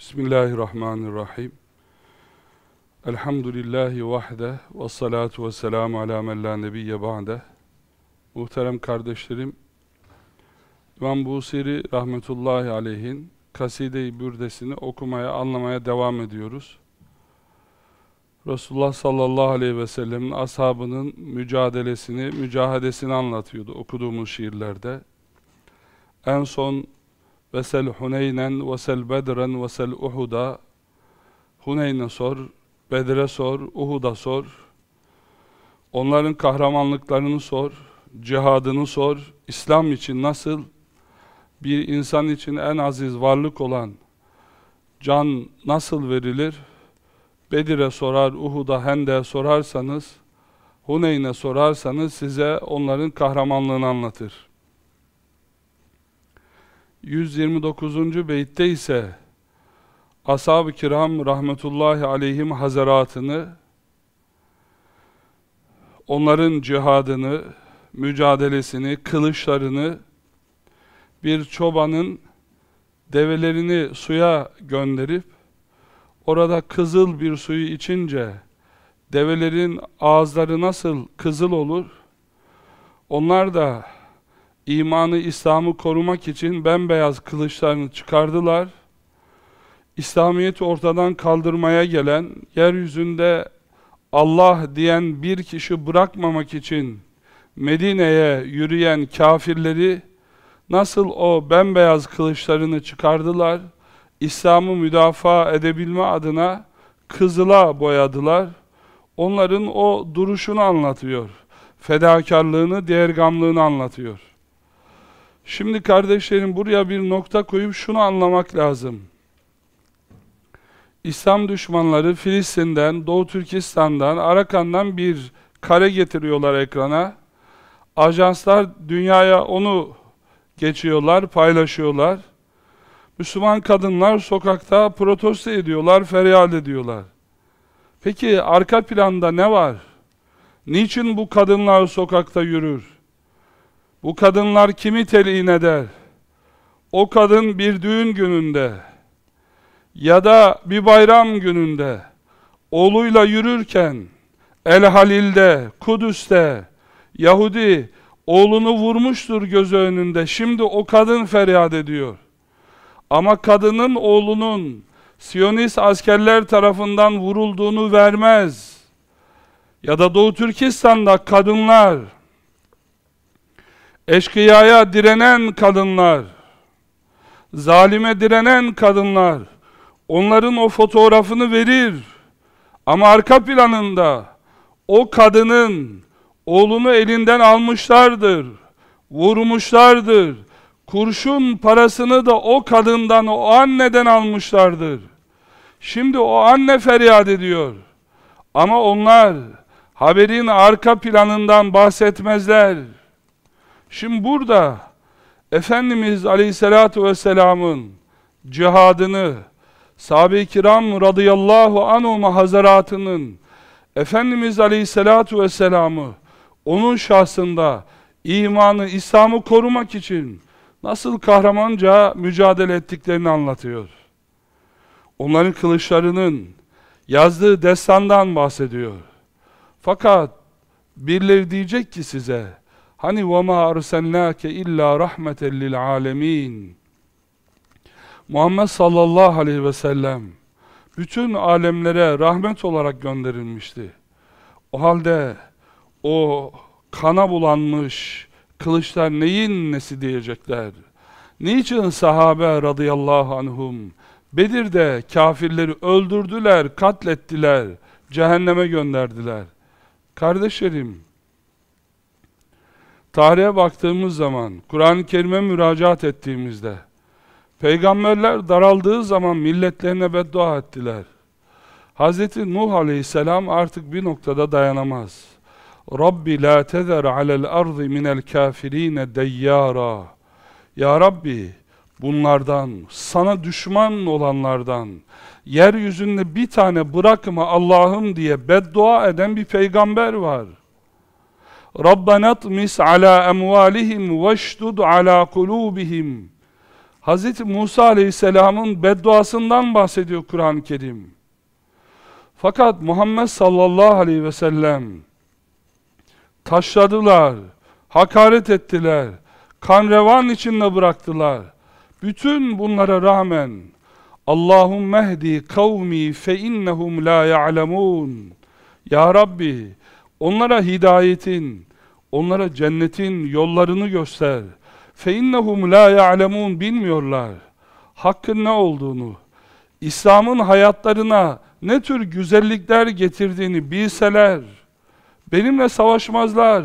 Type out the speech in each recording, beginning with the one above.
Bismillahirrahmanirrahim. Elhamdülillahi vahde ve salatu ve selamu ala men la nebiyye ba'de. Muhterem kardeşlerim, İmam Busiri rahmetullahi aleyhin Kaside-i Bürdesini okumaya, anlamaya devam ediyoruz. Resulullah sallallahu aleyhi ve sellemin ashabının mücadelesini, mücahadesini anlatıyordu okuduğumuz şiirlerde. En son Vesel Huneynen, vesel Bedren, vesel Uhud'a Huneyn'e sor, Bedre sor, Uhud'a sor. Onların kahramanlıklarını sor, cihadını sor. İslam için nasıl bir insan için en aziz varlık olan can nasıl verilir? Bedir'e sorar, Uhud'a, Hende'ye sorarsanız, Huneyn'e sorarsanız size onların kahramanlığını anlatır. 129. beytte ise Ashab-ı kiram rahmetullahi aleyhim hazaratını onların cihadını, mücadelesini, kılıçlarını bir çobanın develerini suya gönderip orada kızıl bir suyu içince develerin ağızları nasıl kızıl olur? Onlar da imanı, İslam'ı korumak için bembeyaz kılıçlarını çıkardılar. İslamiyet'i ortadan kaldırmaya gelen, yeryüzünde Allah diyen bir kişi bırakmamak için Medine'ye yürüyen kafirleri nasıl o bembeyaz kılıçlarını çıkardılar, İslam'ı müdafaa edebilme adına kızıla boyadılar. Onların o duruşunu anlatıyor. Fedakarlığını, diğergamlığını anlatıyor. Şimdi kardeşlerim buraya bir nokta koyup şunu anlamak lazım. İslam düşmanları Filistin'den, Doğu Türkistan'dan, Arakan'dan bir kare getiriyorlar ekrana. Ajanslar dünyaya onu geçiyorlar, paylaşıyorlar. Müslüman kadınlar sokakta protesto ediyorlar, feryat ediyorlar. Peki arka planda ne var? Niçin bu kadınlar sokakta yürür? Bu kadınlar kimi telin eder? O kadın bir düğün gününde ya da bir bayram gününde oğluyla yürürken El Halil'de, Kudüs'te Yahudi oğlunu vurmuştur gözü önünde. Şimdi o kadın feryat ediyor. Ama kadının oğlunun Siyonist askerler tarafından vurulduğunu vermez. Ya da Doğu Türkistan'da kadınlar eşkıyaya direnen kadınlar, zalime direnen kadınlar, onların o fotoğrafını verir. Ama arka planında o kadının oğlunu elinden almışlardır, vurmuşlardır. Kurşun parasını da o kadından, o anneden almışlardır. Şimdi o anne feryat ediyor. Ama onlar haberin arka planından bahsetmezler. Şimdi burada Efendimiz Aleyhisselatü Vesselam'ın cihadını, sahabe-i kiram radıyallahu anhum hazaratının Efendimiz Aleyhisselatü Vesselam'ı onun şahsında imanı, İslam'ı korumak için nasıl kahramanca mücadele ettiklerini anlatıyor. Onların kılıçlarının yazdığı destandan bahsediyor. Fakat birileri diyecek ki size, Hani وَمَا أَرْسَلْنَاكَ illa rahmeten lil alemin. Muhammed sallallahu aleyhi ve sellem bütün alemlere rahmet olarak gönderilmişti. O halde o kana bulanmış kılıçlar neyin nesi diyecekler? Niçin sahabe radıyallahu anhum Bedir'de kafirleri öldürdüler, katlettiler, cehenneme gönderdiler. Kardeşlerim, Tarihe baktığımız zaman, Kur'an-ı Kerim'e müracaat ettiğimizde, peygamberler daraldığı zaman milletlerine beddua ettiler. Hz. Nuh aleyhisselam artık bir noktada dayanamaz. Rabbi la tezer alel ardı minel kafirine deyyara. Ya Rabbi, bunlardan, sana düşman olanlardan, yeryüzünde bir tane bırakma Allah'ım diye beddua eden bir peygamber var. Rabbena tmis ala emvalihim veşdud ala kulubihim. Hz. Musa Aleyhisselam'ın bedduasından bahsediyor Kur'an-ı Kerim. Fakat Muhammed sallallahu aleyhi ve sellem taşladılar, hakaret ettiler, kan revan içinde bıraktılar. Bütün bunlara rağmen Allahümme ehdi kavmi fe innehum la ya'lemun. Ya Rabbi onlara hidayetin, onlara cennetin yollarını göster. İnnehum la ya'lemun bilmiyorlar. Hakkın ne olduğunu, İslam'ın hayatlarına ne tür güzellikler getirdiğini bilseler, benimle savaşmazlar,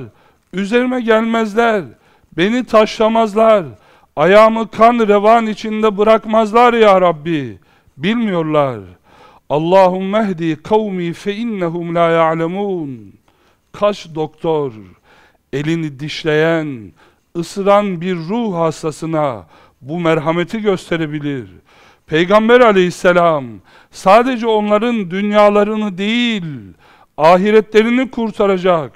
üzerime gelmezler, beni taşlamazlar, ayağımı kan revan içinde bırakmazlar ya Rabbi. Bilmiyorlar. Allahümme ehdi kavmi fe innehum la ya'lemun. Kaç doktor, elini dişleyen, ısıran bir ruh hastasına bu merhameti gösterebilir. Peygamber aleyhisselam sadece onların dünyalarını değil, ahiretlerini kurtaracak,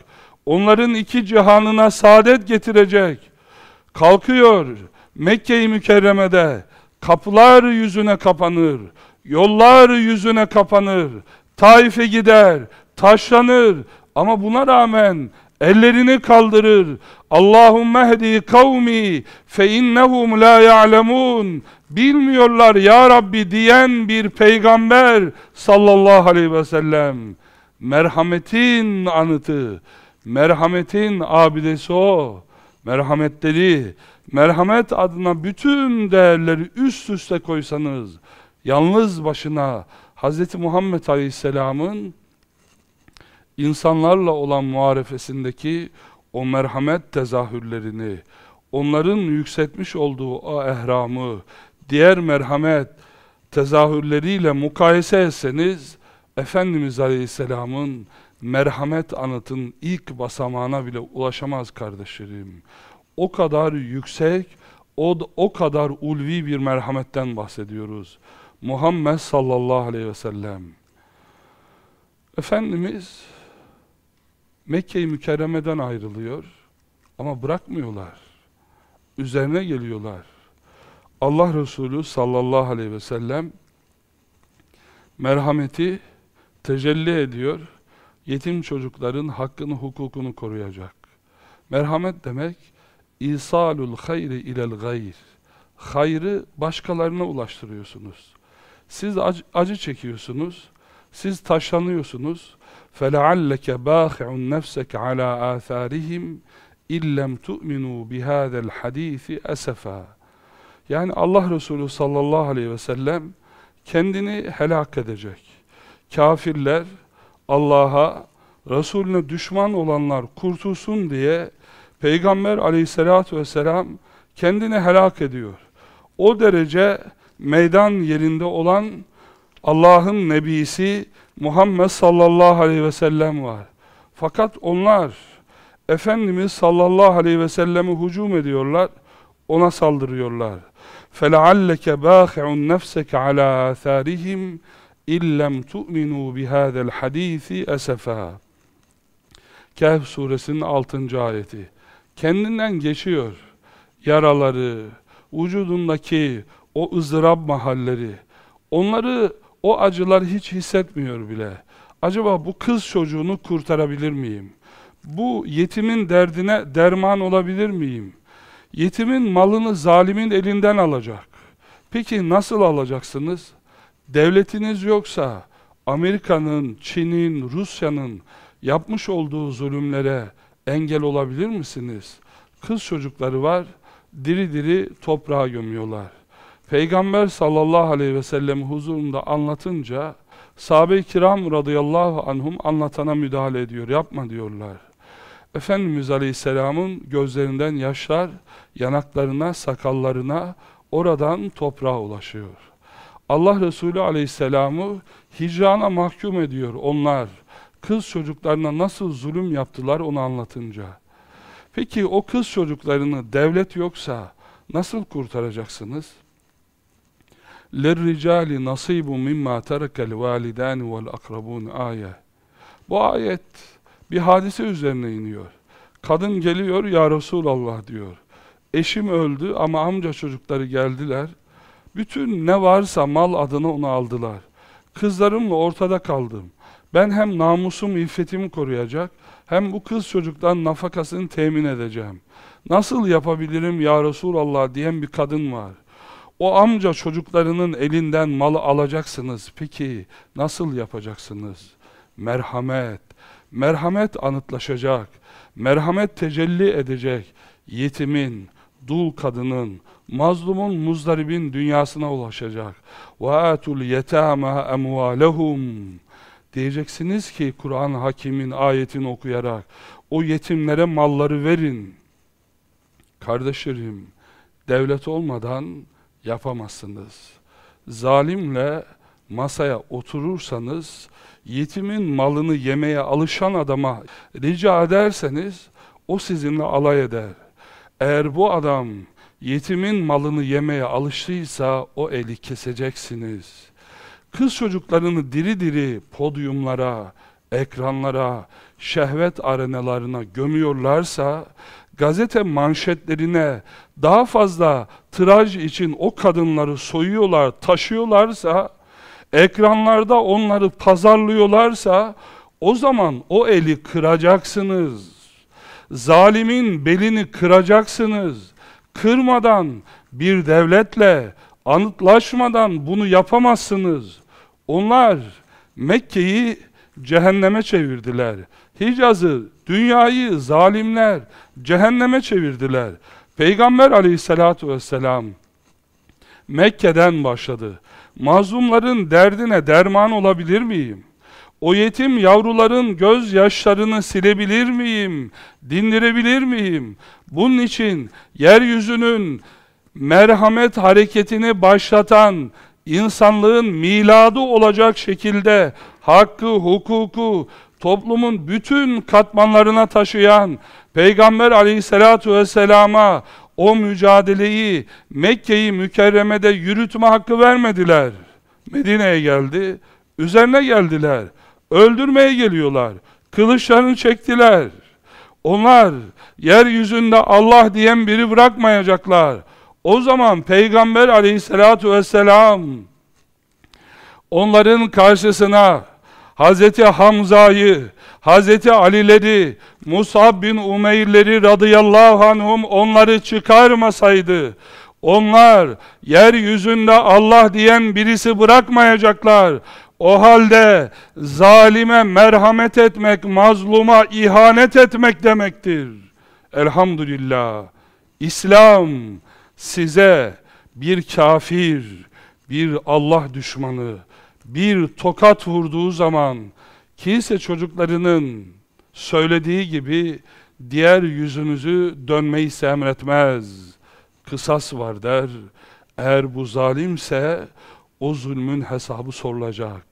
onların iki cihanına saadet getirecek. Kalkıyor Mekke-i Mükerreme'de kapılar yüzüne kapanır, yollar yüzüne kapanır, Taif'e gider, taşlanır ama buna rağmen ellerini kaldırır. Allahümme hedi kavmi fe innehum la ya'lemun. Bilmiyorlar ya Rabbi diyen bir peygamber sallallahu aleyhi ve sellem. Merhametin anıtı, merhametin abidesi o. Merhametleri, merhamet adına bütün değerleri üst üste koysanız, yalnız başına Hz. Muhammed Aleyhisselam'ın insanlarla olan muharefesindeki o merhamet tezahürlerini, onların yükseltmiş olduğu o ehramı, diğer merhamet tezahürleriyle mukayese etseniz, Efendimiz Aleyhisselam'ın merhamet anıtın ilk basamağına bile ulaşamaz kardeşlerim. O kadar yüksek, o, o kadar ulvi bir merhametten bahsediyoruz. Muhammed sallallahu aleyhi ve sellem. Efendimiz Mekke-i Mükerreme'den ayrılıyor ama bırakmıyorlar. Üzerine geliyorlar. Allah Resulü sallallahu aleyhi ve sellem merhameti tecelli ediyor. Yetim çocukların hakkını, hukukunu koruyacak. Merhamet demek İsalul hayri ilel gayr. Hayrı başkalarına ulaştırıyorsunuz. Siz acı, acı çekiyorsunuz. Siz taşlanıyorsunuz. فَلَعَلَّكَ بَاخِعٌ نَفْسَكَ عَلَى آثَارِهِمْ اِلَّمْ تُؤْمِنُوا بِهَذَا الْحَد۪يثِ أَسَفًا Yani Allah Resulü sallallahu aleyhi ve sellem kendini helak edecek. Kafirler Allah'a, Resulüne düşman olanlar kurtulsun diye Peygamber aleyhissalatü vesselam kendini helak ediyor. O derece meydan yerinde olan Allah'ın nebisi Muhammed sallallahu aleyhi ve sellem var. Fakat onlar Efendimiz sallallahu aleyhi ve selleme hücum ediyorlar, ona saldırıyorlar. فَلَعَلَّكَ بَاخِعٌ نَفْسَكَ عَلَى آثَارِهِمْ اِلَّمْ تُؤْمِنُوا بِهَذَا الْحَد۪يثِ أَسَفًا Kehf suresinin 6. ayeti. Kendinden geçiyor. Yaraları, vücudundaki o ızdırap mahalleri. Onları o acılar hiç hissetmiyor bile. Acaba bu kız çocuğunu kurtarabilir miyim? Bu yetimin derdine derman olabilir miyim? Yetimin malını zalimin elinden alacak. Peki nasıl alacaksınız? Devletiniz yoksa Amerika'nın, Çin'in, Rusya'nın yapmış olduğu zulümlere engel olabilir misiniz? Kız çocukları var, diri diri toprağa gömüyorlar. Peygamber sallallahu aleyhi ve sellem huzurunda anlatınca sahabe-i kiram radıyallahu anhum anlatana müdahale ediyor. Yapma diyorlar. Efendimiz aleyhisselamın gözlerinden yaşlar yanaklarına, sakallarına oradan toprağa ulaşıyor. Allah Resulü aleyhisselamı hicrana mahkum ediyor onlar. Kız çocuklarına nasıl zulüm yaptılar onu anlatınca. Peki o kız çocuklarını devlet yoksa nasıl kurtaracaksınız? لِلْرِجَالِ نَصِيبٌ مِمَّا تَرَكَ الْوَالِدَانِ وَالْاَقْرَبُونَ ayet. Bu ayet bir hadise üzerine iniyor. Kadın geliyor ya Resulallah diyor. Eşim öldü ama amca çocukları geldiler. Bütün ne varsa mal adına onu aldılar. Kızlarımla ortada kaldım. Ben hem namusum, iffetimi koruyacak, hem bu kız çocuktan nafakasını temin edeceğim. Nasıl yapabilirim ya Resulallah diyen bir kadın var. O amca çocuklarının elinden malı alacaksınız. Peki nasıl yapacaksınız? Merhamet. Merhamet anıtlaşacak. Merhamet tecelli edecek. Yetimin, dul kadının, mazlumun, muzdaribin dünyasına ulaşacak. وَاَتُوا الْيَتَامَا اَمْوَالَهُمْ Diyeceksiniz ki Kur'an Hakim'in ayetini okuyarak o yetimlere malları verin. Kardeşlerim, devlet olmadan yapamazsınız. Zalimle masaya oturursanız, yetimin malını yemeye alışan adama rica ederseniz, o sizinle alay eder. Eğer bu adam yetimin malını yemeye alıştıysa o eli keseceksiniz. Kız çocuklarını diri diri podyumlara, ekranlara, şehvet arenalarına gömüyorlarsa, gazete manşetlerine daha fazla tiraj için o kadınları soyuyorlar, taşıyorlarsa, ekranlarda onları pazarlıyorlarsa, o zaman o eli kıracaksınız. Zalimin belini kıracaksınız. Kırmadan bir devletle, anıtlaşmadan bunu yapamazsınız. Onlar Mekke'yi cehenneme çevirdiler. Hicaz'ı, dünyayı zalimler cehenneme çevirdiler. Peygamber aleyhissalatu vesselam Mekke'den başladı. Mazlumların derdine derman olabilir miyim? O yetim yavruların gözyaşlarını silebilir miyim? Dindirebilir miyim? Bunun için yeryüzünün merhamet hareketini başlatan, insanlığın miladı olacak şekilde hakkı, hukuku, toplumun bütün katmanlarına taşıyan Peygamber aleyhissalatu vesselama o mücadeleyi Mekke'yi mükerremede yürütme hakkı vermediler. Medine'ye geldi, üzerine geldiler. Öldürmeye geliyorlar. Kılıçlarını çektiler. Onlar yeryüzünde Allah diyen biri bırakmayacaklar. O zaman Peygamber aleyhissalatu vesselam onların karşısına Hazreti Hamza'yı, Hazreti Ali'leri, Musab bin Umeyr'leri radıyallahu anhum onları çıkarmasaydı, onlar yeryüzünde Allah diyen birisi bırakmayacaklar. O halde zalime merhamet etmek, mazluma ihanet etmek demektir. Elhamdülillah. İslam size bir kafir, bir Allah düşmanı, bir tokat vurduğu zaman kilise çocuklarının söylediği gibi diğer yüzünüzü dönmeyi emretmez. Kısas var der. Eğer bu zalimse o zulmün hesabı sorulacak.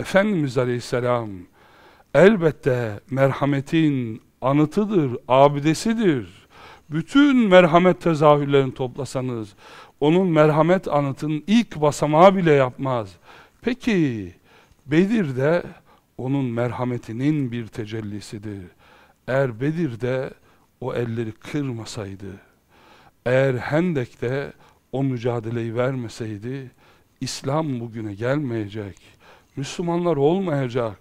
Efendimiz Aleyhisselam elbette merhametin anıtıdır, abidesidir. Bütün merhamet tezahürlerini toplasanız, onun merhamet anıtının ilk basamağı bile yapmaz. Peki, Bedir'de onun merhametinin bir tecellisidir. Eğer Bedir'de o elleri kırmasaydı, eğer Hendek'te o mücadeleyi vermeseydi, İslam bugüne gelmeyecek. Müslümanlar olmayacak.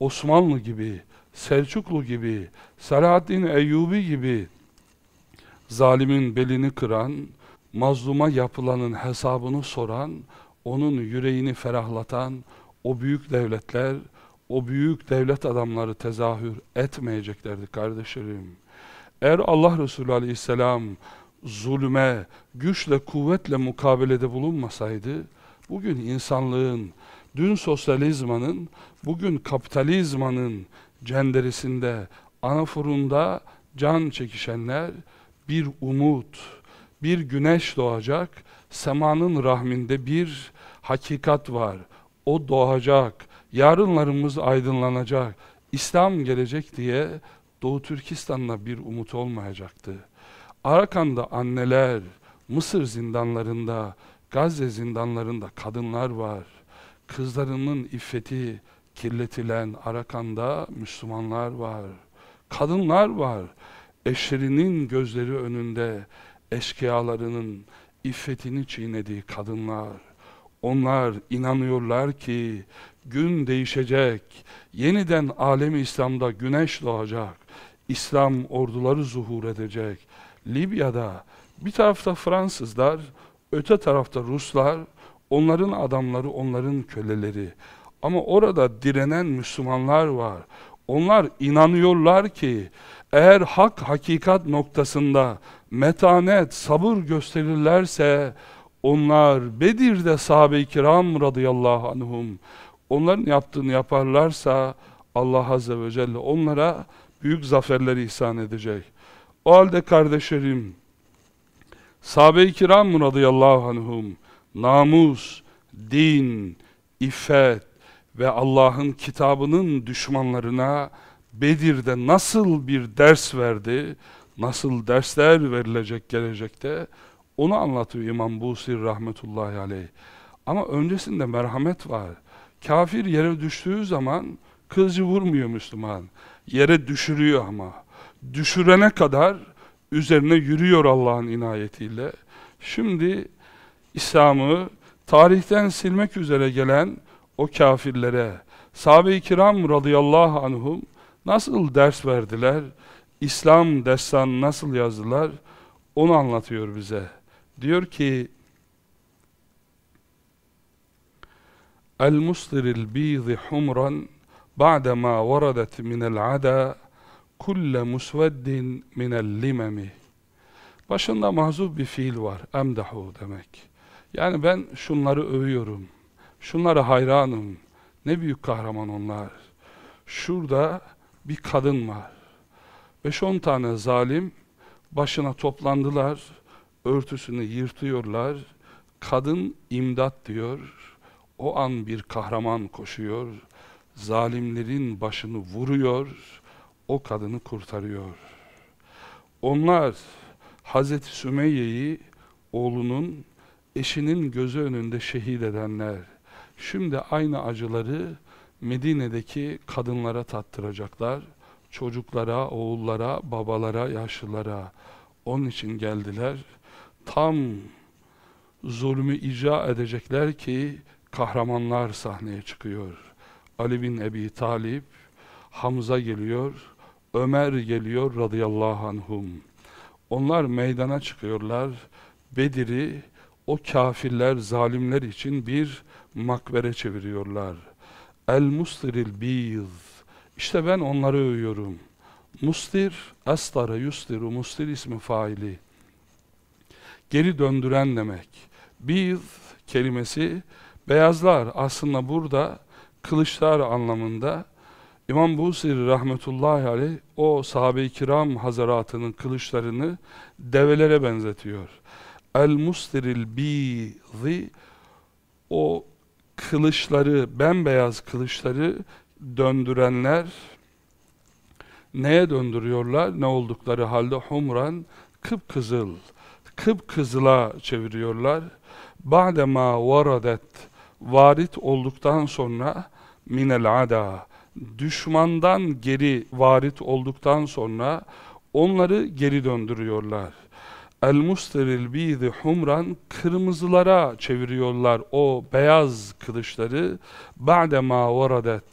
Osmanlı gibi, Selçuklu gibi, Selahaddin Eyyubi gibi zalimin belini kıran, mazluma yapılanın hesabını soran, onun yüreğini ferahlatan o büyük devletler, o büyük devlet adamları tezahür etmeyeceklerdi kardeşlerim. Eğer Allah Resulü Aleyhisselam zulme, güçle, kuvvetle mukabelede bulunmasaydı, bugün insanlığın, dün sosyalizmanın, bugün kapitalizmanın cenderisinde, anafurunda can çekişenler bir umut, bir güneş doğacak, semanın rahminde bir hakikat var. O doğacak, yarınlarımız aydınlanacak, İslam gelecek diye Doğu Türkistan'la bir umut olmayacaktı. Arakan'da anneler, Mısır zindanlarında, Gazze zindanlarında kadınlar var. Kızlarının iffeti kirletilen Arakan'da Müslümanlar var. Kadınlar var. Eşlerinin gözleri önünde eşkıyalarının iffetini çiğnediği kadınlar. Onlar inanıyorlar ki gün değişecek, yeniden alemi İslam'da güneş doğacak, İslam orduları zuhur edecek. Libya'da bir tarafta Fransızlar, öte tarafta Ruslar, onların adamları, onların köleleri. Ama orada direnen Müslümanlar var. Onlar inanıyorlar ki eğer hak hakikat noktasında metanet, sabır gösterirlerse onlar Bedir'de sahabe-i kiram radıyallahu anhum onların yaptığını yaparlarsa Allah azze ve celle onlara büyük zaferleri ihsan edecek. O halde kardeşlerim sahabe-i kiram radıyallahu anhum namus, din, iffet ve Allah'ın kitabının düşmanlarına Bedir'de nasıl bir ders verdi, nasıl dersler verilecek gelecekte onu anlatıyor İmam Busir rahmetullahi aleyh. Ama öncesinde merhamet var. Kafir yere düştüğü zaman kılıcı vurmuyor Müslüman. Yere düşürüyor ama. Düşürene kadar üzerine yürüyor Allah'ın inayetiyle. Şimdi İslam'ı tarihten silmek üzere gelen o kafirlere sahabe-i kiram radıyallahu anhum nasıl ders verdiler? İslam destanı nasıl yazdılar? Onu anlatıyor bize. Diyor ki المصدر البيض حمرا بعدما وردت من العدا كل مسود من اللمم Başında mahzub bir fiil var. Emdahu demek. Yani ben şunları övüyorum. Şunlara hayranım. Ne büyük kahraman onlar. Şurada bir kadın var. Beş on tane zalim başına toplandılar örtüsünü yırtıyorlar. Kadın imdat diyor. O an bir kahraman koşuyor. Zalimlerin başını vuruyor. O kadını kurtarıyor. Onlar Hazreti Sümeyye'yi oğlunun eşinin gözü önünde şehit edenler. Şimdi aynı acıları Medine'deki kadınlara tattıracaklar. Çocuklara, oğullara, babalara, yaşlılara. Onun için geldiler tam zulmü icra edecekler ki kahramanlar sahneye çıkıyor. Ali bin Ebi Talip, Hamza geliyor, Ömer geliyor radıyallahu anhum. Onlar meydana çıkıyorlar. Bedir'i o kafirler, zalimler için bir makbere çeviriyorlar. El mustiril biz. İşte ben onları övüyorum. Mustir, astara yustiru, mustir ismi faili geri döndüren demek. Biz kelimesi beyazlar aslında burada kılıçlar anlamında İmam Busiri rahmetullahi aleyh o sahabe-i kiram hazaratının kılıçlarını develere benzetiyor. El mustiril bizi o kılıçları, bembeyaz kılıçları döndürenler neye döndürüyorlar? Ne oldukları halde humran kıpkızıl kıpkızıla çeviriyorlar. Ba'dema varadet varit olduktan sonra minel ada düşmandan geri varit olduktan sonra onları geri döndürüyorlar. El musteril bidi humran kırmızılara çeviriyorlar o beyaz kılıçları. Ba'dema varadet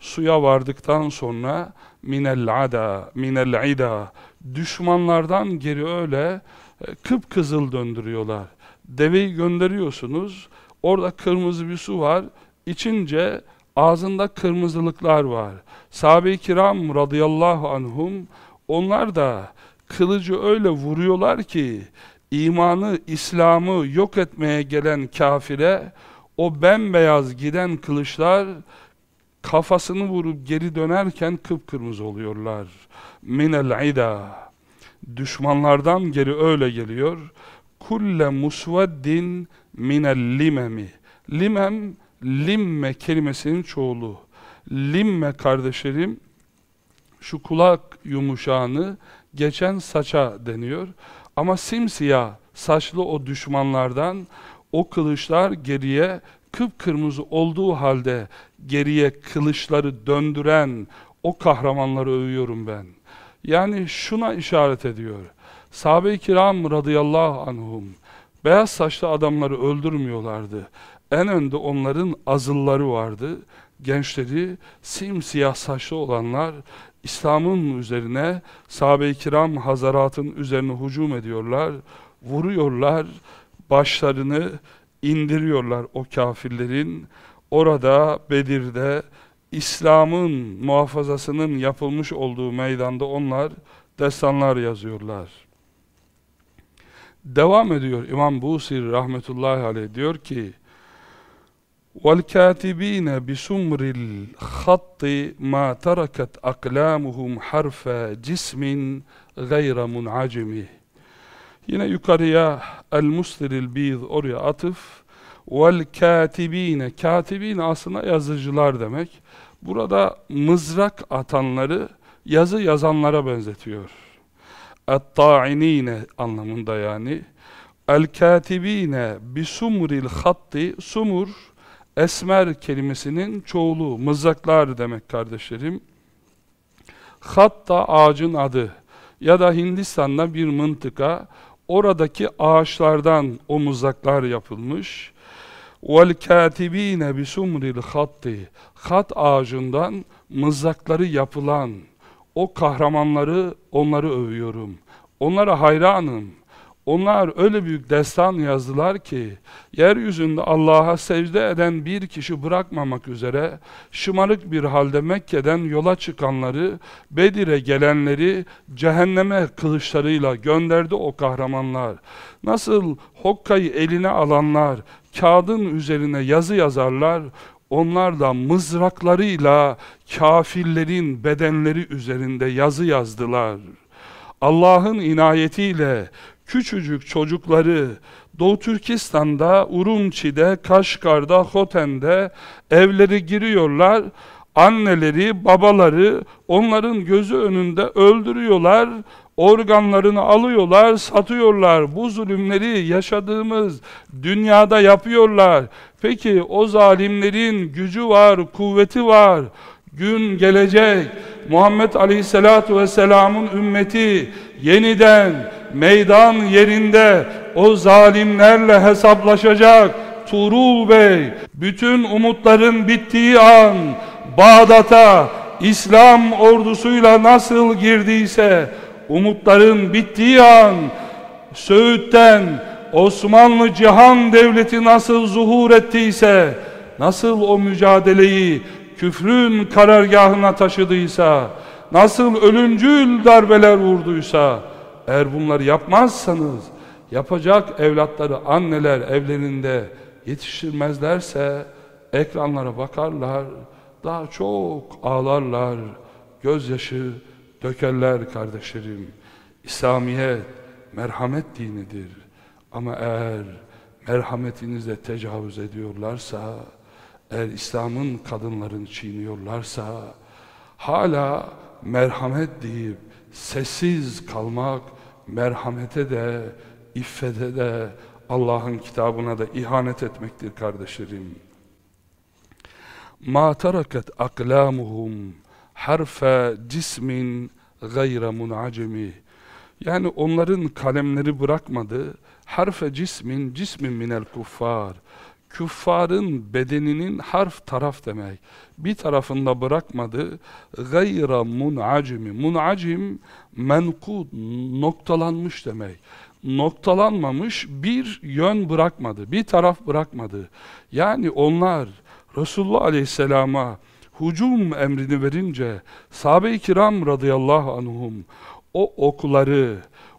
suya vardıktan sonra minel ada minel ida düşmanlardan geri öyle e, kıpkızıl döndürüyorlar. Deveyi gönderiyorsunuz, orada kırmızı bir su var, içince ağzında kırmızılıklar var. Sahabe-i kiram radıyallahu anhum, onlar da kılıcı öyle vuruyorlar ki, imanı, İslam'ı yok etmeye gelen kafire, o bembeyaz giden kılıçlar, kafasını vurup geri dönerken kıpkırmızı oluyorlar. Minel ida düşmanlardan geri öyle geliyor. Kulle musveddin minel limemi. Limem, limme kelimesinin çoğulu. Limme kardeşlerim, şu kulak yumuşağını geçen saça deniyor. Ama simsiyah saçlı o düşmanlardan o kılıçlar geriye kıpkırmızı olduğu halde geriye kılıçları döndüren o kahramanları övüyorum ben. Yani şuna işaret ediyor. Sahabe-i kiram radıyallahu anhum beyaz saçlı adamları öldürmüyorlardı. En önde onların azılları vardı. Gençleri simsiyah saçlı olanlar İslam'ın üzerine sahabe-i kiram hazaratın üzerine hücum ediyorlar. Vuruyorlar. Başlarını indiriyorlar o kafirlerin. Orada Bedir'de İslam'ın muhafazasının yapılmış olduğu meydanda onlar destanlar yazıyorlar. Devam ediyor İmam Busir rahmetullahi aleyh diyor ki وَالْكَاتِب۪ينَ بِسُمْرِ الْخَطِّ مَا تَرَكَتْ أَقْلَامُهُمْ حَرْفَ جِسْمٍ غَيْرَ مُنْعَجِمِ Yine yukarıya el-mustiril biz oraya atıf vel katibine katibine aslında yazıcılar demek. Burada mızrak atanları yazı yazanlara benzetiyor. Et-ta'inine anlamında yani. El-katibine bisumril hatti sumur esmer kelimesinin çoğulu mızraklar demek kardeşlerim. Hat da ağacın adı ya da Hindistan'da bir mıntıka oradaki ağaçlardan o mızraklar yapılmış. وَالْكَاتِب۪ينَ بِسُمْرِ الْخَطِّ Hat ağacından mızrakları yapılan o kahramanları, onları övüyorum. Onlara hayranım. Onlar öyle büyük destan yazdılar ki, yeryüzünde Allah'a secde eden bir kişi bırakmamak üzere, şımarık bir halde Mekke'den yola çıkanları, Bedir'e gelenleri, cehenneme kılıçlarıyla gönderdi o kahramanlar. Nasıl hokkayı eline alanlar, kağıdın üzerine yazı yazarlar, onlar da mızraklarıyla kafirlerin bedenleri üzerinde yazı yazdılar. Allah'ın inayetiyle küçücük çocukları Doğu Türkistan'da, Urumçi'de, Kaşgar'da, Hoten'de evleri giriyorlar. Anneleri, babaları onların gözü önünde öldürüyorlar. Organlarını alıyorlar, satıyorlar. Bu zulümleri yaşadığımız dünyada yapıyorlar. Peki o zalimlerin gücü var, kuvveti var. Gün gelecek. Muhammed Aleyhisselatu Vesselam'ın ümmeti yeniden meydan yerinde o zalimlerle hesaplaşacak. Tuğrul Bey, bütün umutların bittiği an Bağdat'a İslam ordusuyla nasıl girdiyse umutların bittiği an Söğüt'ten Osmanlı Cihan Devleti nasıl zuhur ettiyse nasıl o mücadeleyi küfrün karargahına taşıdıysa nasıl ölümcül darbeler vurduysa eğer bunları yapmazsanız yapacak evlatları anneler evlerinde yetiştirmezlerse ekranlara bakarlar daha çok ağlarlar gözyaşı dökerler kardeşlerim. İslamiyet merhamet dinidir. Ama eğer merhametinize tecavüz ediyorlarsa eğer İslam'ın kadınlarını çiğniyorlarsa hala merhamet deyip sessiz kalmak merhamete de iffete de Allah'ın kitabına da ihanet etmektir kardeşlerim. Ma tarakat aklamuhum harfe cismin gayre munacemi. Yani onların kalemleri bırakmadı. Harfe cismin cismin minel kuffar küffarın bedeninin harf taraf demek. Bir tarafında bırakmadı. Gayra munacimi. Munacim menkud, noktalanmış demek. Noktalanmamış bir yön bırakmadı. Bir taraf bırakmadı. Yani onlar Resulullah Aleyhisselam'a hücum emrini verince sahabe-i kiram radıyallahu anhum o okları,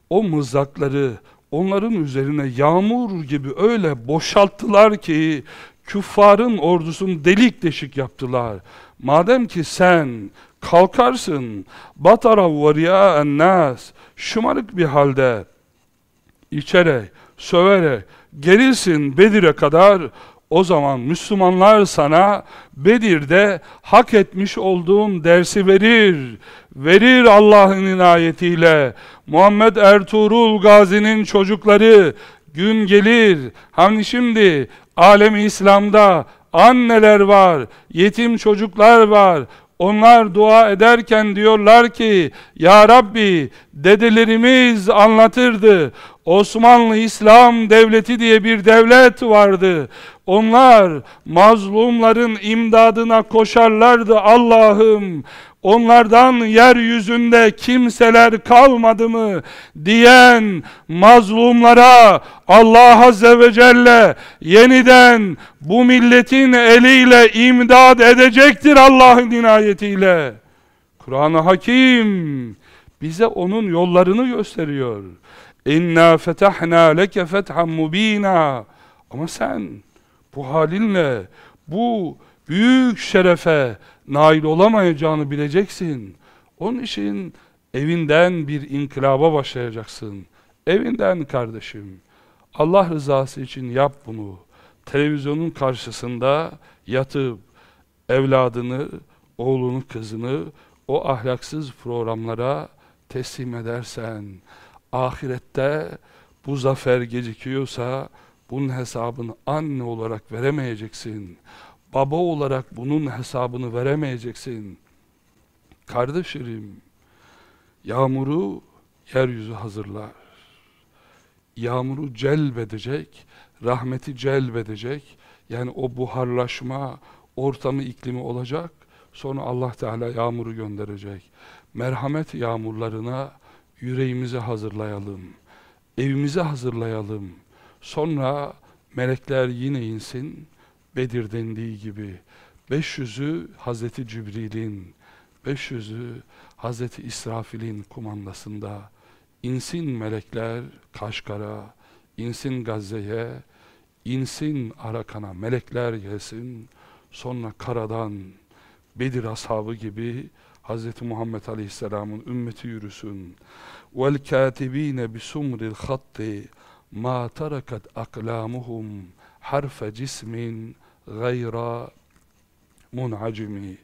o mızrakları, onların üzerine yağmur gibi öyle boşalttılar ki küffarın ordusunu delik deşik yaptılar. Madem ki sen kalkarsın batara variya ennas şımarık bir halde içerek, söverek gelirsin Bedir'e kadar o zaman Müslümanlar sana Bedir'de hak etmiş olduğun dersi verir. Verir Allah'ın inayetiyle. Muhammed Ertuğrul Gazi'nin çocukları gün gelir. Hani şimdi alemi İslam'da anneler var, yetim çocuklar var. onlar dua ederken diyorlar ki Ya Rabbi dedelerimiz anlatırdı Osmanlı İslam Devleti diye bir devlet vardı. Onlar mazlumların imdadına koşarlardı Allah'ım. Onlardan yeryüzünde kimseler kalmadı mı diyen mazlumlara Allah Azze ve Celle yeniden bu milletin eliyle imdad edecektir Allah'ın inayetiyle. Kur'an-ı Hakim bize onun yollarını gösteriyor. İnna fetahna leke fethan mubina. Ama sen bu halinle bu büyük şerefe nail olamayacağını bileceksin. Onun için evinden bir inkılaba başlayacaksın. Evinden kardeşim. Allah rızası için yap bunu. Televizyonun karşısında yatıp evladını, oğlunu, kızını o ahlaksız programlara teslim edersen, ahirette bu zafer gecikiyorsa bunun hesabını anne olarak veremeyeceksin. Baba olarak bunun hesabını veremeyeceksin. Kardeşlerim, yağmuru yeryüzü hazırlar. Yağmuru celbedecek, rahmeti celbedecek. Yani o buharlaşma, ortamı, iklimi olacak. Sonra Allah Teala yağmuru gönderecek. Merhamet yağmurlarına yüreğimizi hazırlayalım. Evimizi hazırlayalım. Sonra melekler yine insin. Bedir dendiği gibi 500'ü Hazreti Cibril'in 500'ü Hazreti İsrafil'in kumandasında insin melekler Kaşgar'a, insin Gazze'ye, insin Arakan'a, melekler gelsin. Sonra karadan Bedir ashabı gibi Hz. Muhammed Aleyhisselam'ın ümmeti yürüsün. وَالْكَاتِب۪ينَ بِسُمْرِ الْخَطِّ ma tarakat aklamuhum harfe cismin gayra munacimi.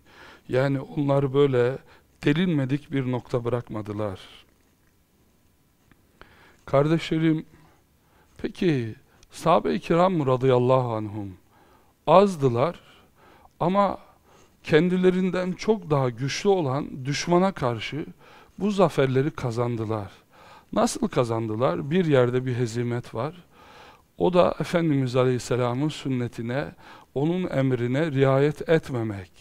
Yani onlar böyle delinmedik bir nokta bırakmadılar. Kardeşlerim, peki sahabe-i kiram radıyallahu anhum azdılar ama kendilerinden çok daha güçlü olan düşmana karşı bu zaferleri kazandılar. Nasıl kazandılar? Bir yerde bir hezimet var. O da Efendimiz Aleyhisselam'ın sünnetine, onun emrine riayet etmemek.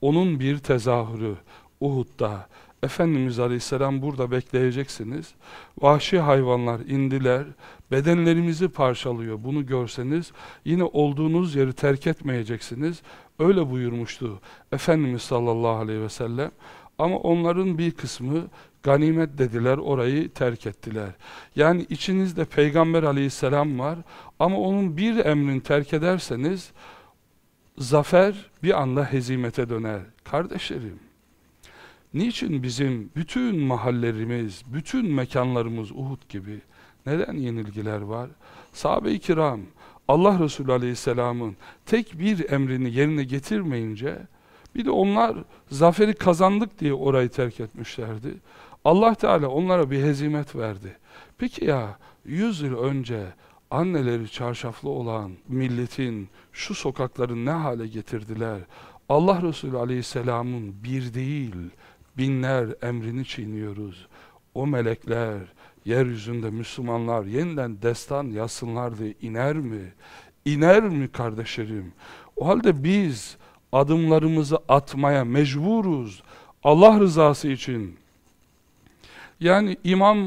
Onun bir tezahürü Uhud'da. Efendimiz Aleyhisselam burada bekleyeceksiniz. Vahşi hayvanlar indiler, bedenlerimizi parçalıyor. Bunu görseniz yine olduğunuz yeri terk etmeyeceksiniz. Öyle buyurmuştu Efendimiz sallallahu aleyhi ve sellem. Ama onların bir kısmı ganimet dediler, orayı terk ettiler. Yani içinizde Peygamber aleyhisselam var ama onun bir emrini terk ederseniz zafer bir anda hezimete döner. Kardeşlerim, niçin bizim bütün mahallerimiz, bütün mekanlarımız Uhud gibi neden yenilgiler var? Sahabe-i kiram, Allah Resulü Aleyhisselam'ın tek bir emrini yerine getirmeyince, bir de onlar zaferi kazandık diye orayı terk etmişlerdi. Allah Teala onlara bir hezimet verdi. Peki ya yüz yıl önce anneleri çarşaflı olan milletin şu sokakları ne hale getirdiler? Allah Resulü Aleyhisselam'ın bir değil binler emrini çiğniyoruz. O melekler yeryüzünde Müslümanlar yeniden destan yazsınlar diye iner mi? İner mi kardeşlerim? O halde biz adımlarımızı atmaya mecburuz. Allah rızası için. Yani imam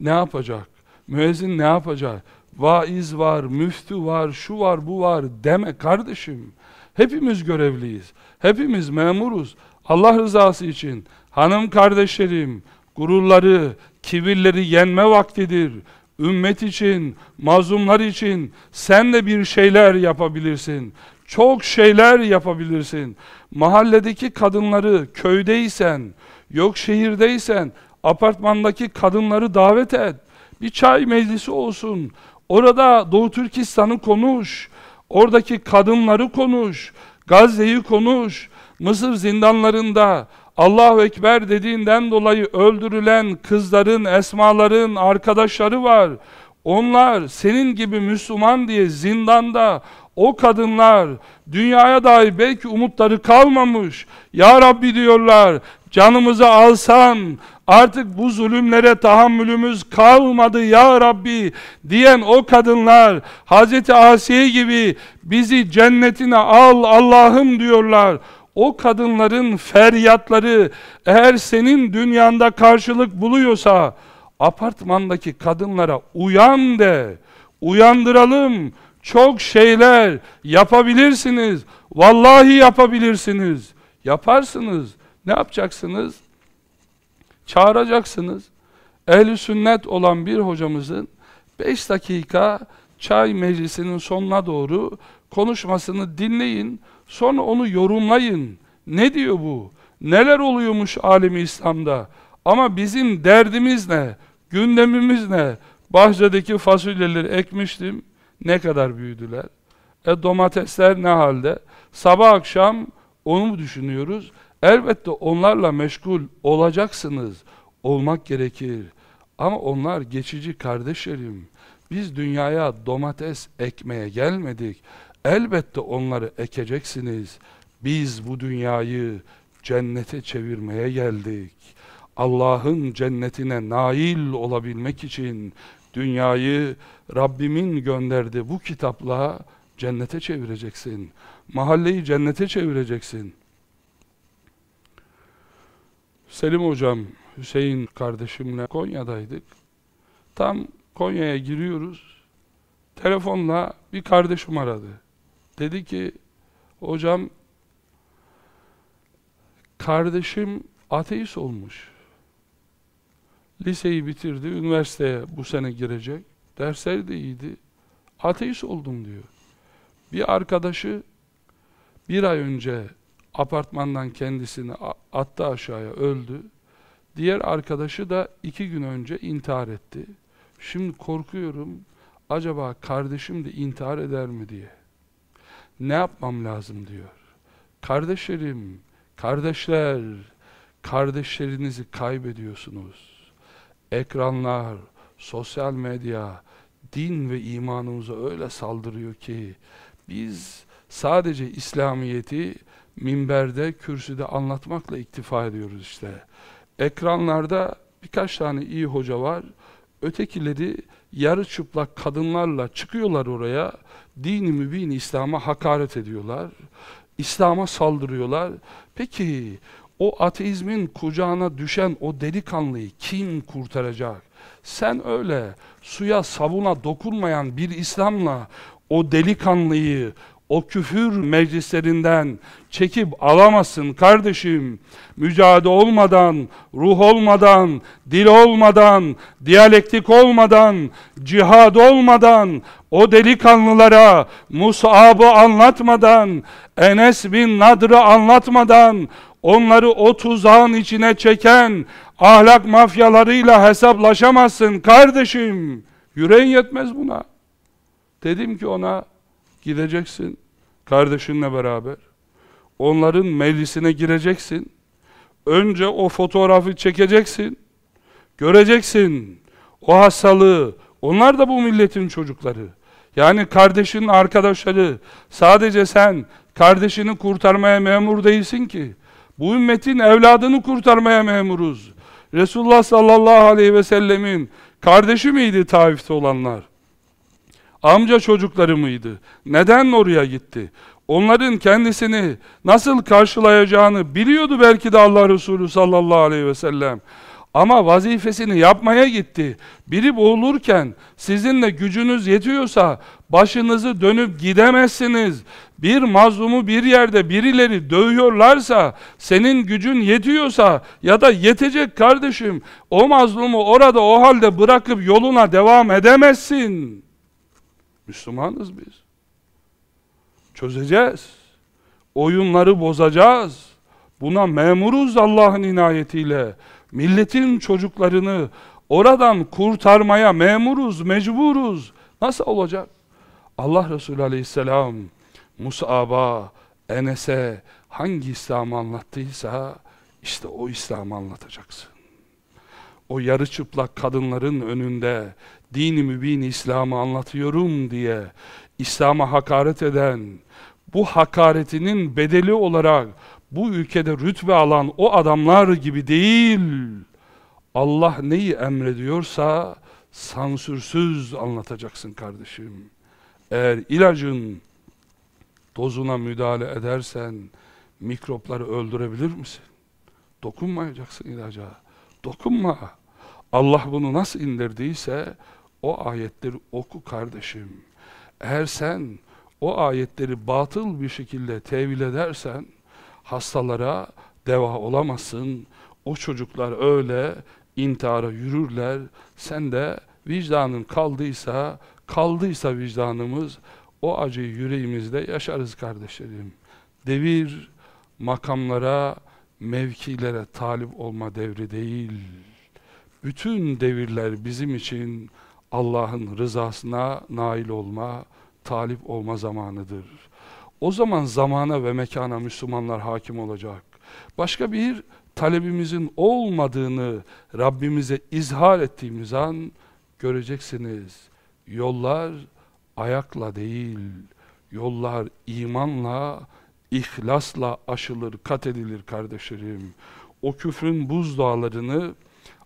ne yapacak? Müezzin ne yapacak? Vaiz var, müftü var, şu var, bu var deme kardeşim. Hepimiz görevliyiz. Hepimiz memuruz. Allah rızası için. Hanım kardeşlerim, gururları, kibirleri yenme vaktidir. Ümmet için, mazlumlar için sen de bir şeyler yapabilirsin. Çok şeyler yapabilirsin. Mahalledeki kadınları köydeysen, yok şehirdeysen apartmandaki kadınları davet et. Bir çay meclisi olsun. Orada Doğu Türkistan'ı konuş. Oradaki kadınları konuş. Gazze'yi konuş. Mısır zindanlarında Allahu Ekber dediğinden dolayı öldürülen kızların, esmaların arkadaşları var. Onlar senin gibi Müslüman diye zindanda O kadınlar dünyaya dair belki umutları kalmamış. Ya Rabbi diyorlar canımızı alsan artık bu zulümlere tahammülümüz kalmadı ya Rabbi diyen o kadınlar Hazreti Asiye gibi bizi cennetine al Allah'ım diyorlar. O kadınların feryatları eğer senin dünyanda karşılık buluyorsa apartmandaki kadınlara uyan de, uyandıralım. Çok şeyler yapabilirsiniz. Vallahi yapabilirsiniz. Yaparsınız. Ne yapacaksınız? Çağıracaksınız. Ehli sünnet olan bir hocamızın 5 dakika çay meclisinin sonuna doğru konuşmasını dinleyin. Sonra onu yorumlayın. Ne diyor bu? Neler oluyormuş alemi İslam'da? Ama bizim derdimiz ne? Gündemimiz ne? Bahçedeki fasulyeleri ekmiştim. Ne kadar büyüdüler? E domatesler ne halde? Sabah akşam onu mu düşünüyoruz? Elbette onlarla meşgul olacaksınız. Olmak gerekir. Ama onlar geçici kardeşlerim. Biz dünyaya domates ekmeye gelmedik. Elbette onları ekeceksiniz. Biz bu dünyayı cennete çevirmeye geldik. Allah'ın cennetine nail olabilmek için dünyayı Rabbimin gönderdi bu kitapla cennete çevireceksin. Mahalleyi cennete çevireceksin. Selim hocam, Hüseyin kardeşimle Konya'daydık. Tam Konya'ya giriyoruz. Telefonla bir kardeşim aradı. Dedi ki, hocam kardeşim ateist olmuş. Liseyi bitirdi, üniversiteye bu sene girecek. Dersleri de iyiydi. Ateist oldum diyor. Bir arkadaşı bir ay önce apartmandan kendisini attı aşağıya öldü. Diğer arkadaşı da iki gün önce intihar etti. Şimdi korkuyorum acaba kardeşim de intihar eder mi diye. Ne yapmam lazım diyor. Kardeşlerim, kardeşler, kardeşlerinizi kaybediyorsunuz. Ekranlar, sosyal medya, din ve imanımıza öyle saldırıyor ki biz sadece İslamiyet'i minberde, kürsüde anlatmakla iktifa ediyoruz işte. Ekranlarda birkaç tane iyi hoca var. Ötekileri yarı çıplak kadınlarla çıkıyorlar oraya. Dini mübin İslam'a hakaret ediyorlar. İslam'a saldırıyorlar. Peki o ateizmin kucağına düşen o delikanlıyı kim kurtaracak? Sen öyle suya sabuna dokunmayan bir İslam'la o delikanlıyı, o küfür meclislerinden çekip alamazsın kardeşim. Mücadele olmadan, ruh olmadan, dil olmadan, diyalektik olmadan, cihad olmadan, o delikanlılara Musab'ı anlatmadan, Enes bin Nadr'ı anlatmadan, onları o tuzağın içine çeken ahlak mafyalarıyla hesaplaşamazsın kardeşim. Yüreğin yetmez buna. Dedim ki ona, Gideceksin kardeşinle beraber. Onların meclisine gireceksin. Önce o fotoğrafı çekeceksin. Göreceksin o hastalığı. Onlar da bu milletin çocukları. Yani kardeşinin arkadaşları. Sadece sen kardeşini kurtarmaya memur değilsin ki. Bu ümmetin evladını kurtarmaya memuruz. Resulullah sallallahu aleyhi ve sellemin kardeşi miydi Taif'te olanlar? Amca çocukları mıydı? Neden oraya gitti? Onların kendisini nasıl karşılayacağını biliyordu belki de Allah Resulü sallallahu aleyhi ve sellem. Ama vazifesini yapmaya gitti. Biri boğulurken sizinle gücünüz yetiyorsa başınızı dönüp gidemezsiniz. Bir mazlumu bir yerde birileri dövüyorlarsa senin gücün yetiyorsa ya da yetecek kardeşim o mazlumu orada o halde bırakıp yoluna devam edemezsin. Müslümanız biz. Çözeceğiz. Oyunları bozacağız. Buna memuruz Allah'ın inayetiyle. Milletin çocuklarını oradan kurtarmaya memuruz, mecburuz. Nasıl olacak? Allah Resulü Aleyhisselam Musab'a, Enes'e hangi İslam'ı anlattıysa işte o İslam'ı anlatacaksın. O yarı çıplak kadınların önünde dini mübin İslam'ı anlatıyorum diye İslam'a hakaret eden, bu hakaretinin bedeli olarak bu ülkede rütbe alan o adamlar gibi değil. Allah neyi emrediyorsa sansürsüz anlatacaksın kardeşim. Eğer ilacın dozuna müdahale edersen mikropları öldürebilir misin? Dokunmayacaksın ilaca. Dokunma. Allah bunu nasıl indirdiyse o ayetleri oku kardeşim. Eğer sen o ayetleri batıl bir şekilde tevil edersen hastalara deva olamazsın. O çocuklar öyle intihara yürürler. Sen de vicdanın kaldıysa, kaldıysa vicdanımız o acıyı yüreğimizde yaşarız kardeşlerim. Devir makamlara, mevkilere talip olma devri değil. Bütün devirler bizim için Allah'ın rızasına nail olma, talip olma zamanıdır. O zaman zamana ve mekana Müslümanlar hakim olacak. Başka bir talebimizin olmadığını Rabbimize izhar ettiğimiz an göreceksiniz. Yollar ayakla değil, yollar imanla, ihlasla aşılır, kat edilir kardeşlerim. O küfrün buzdağlarını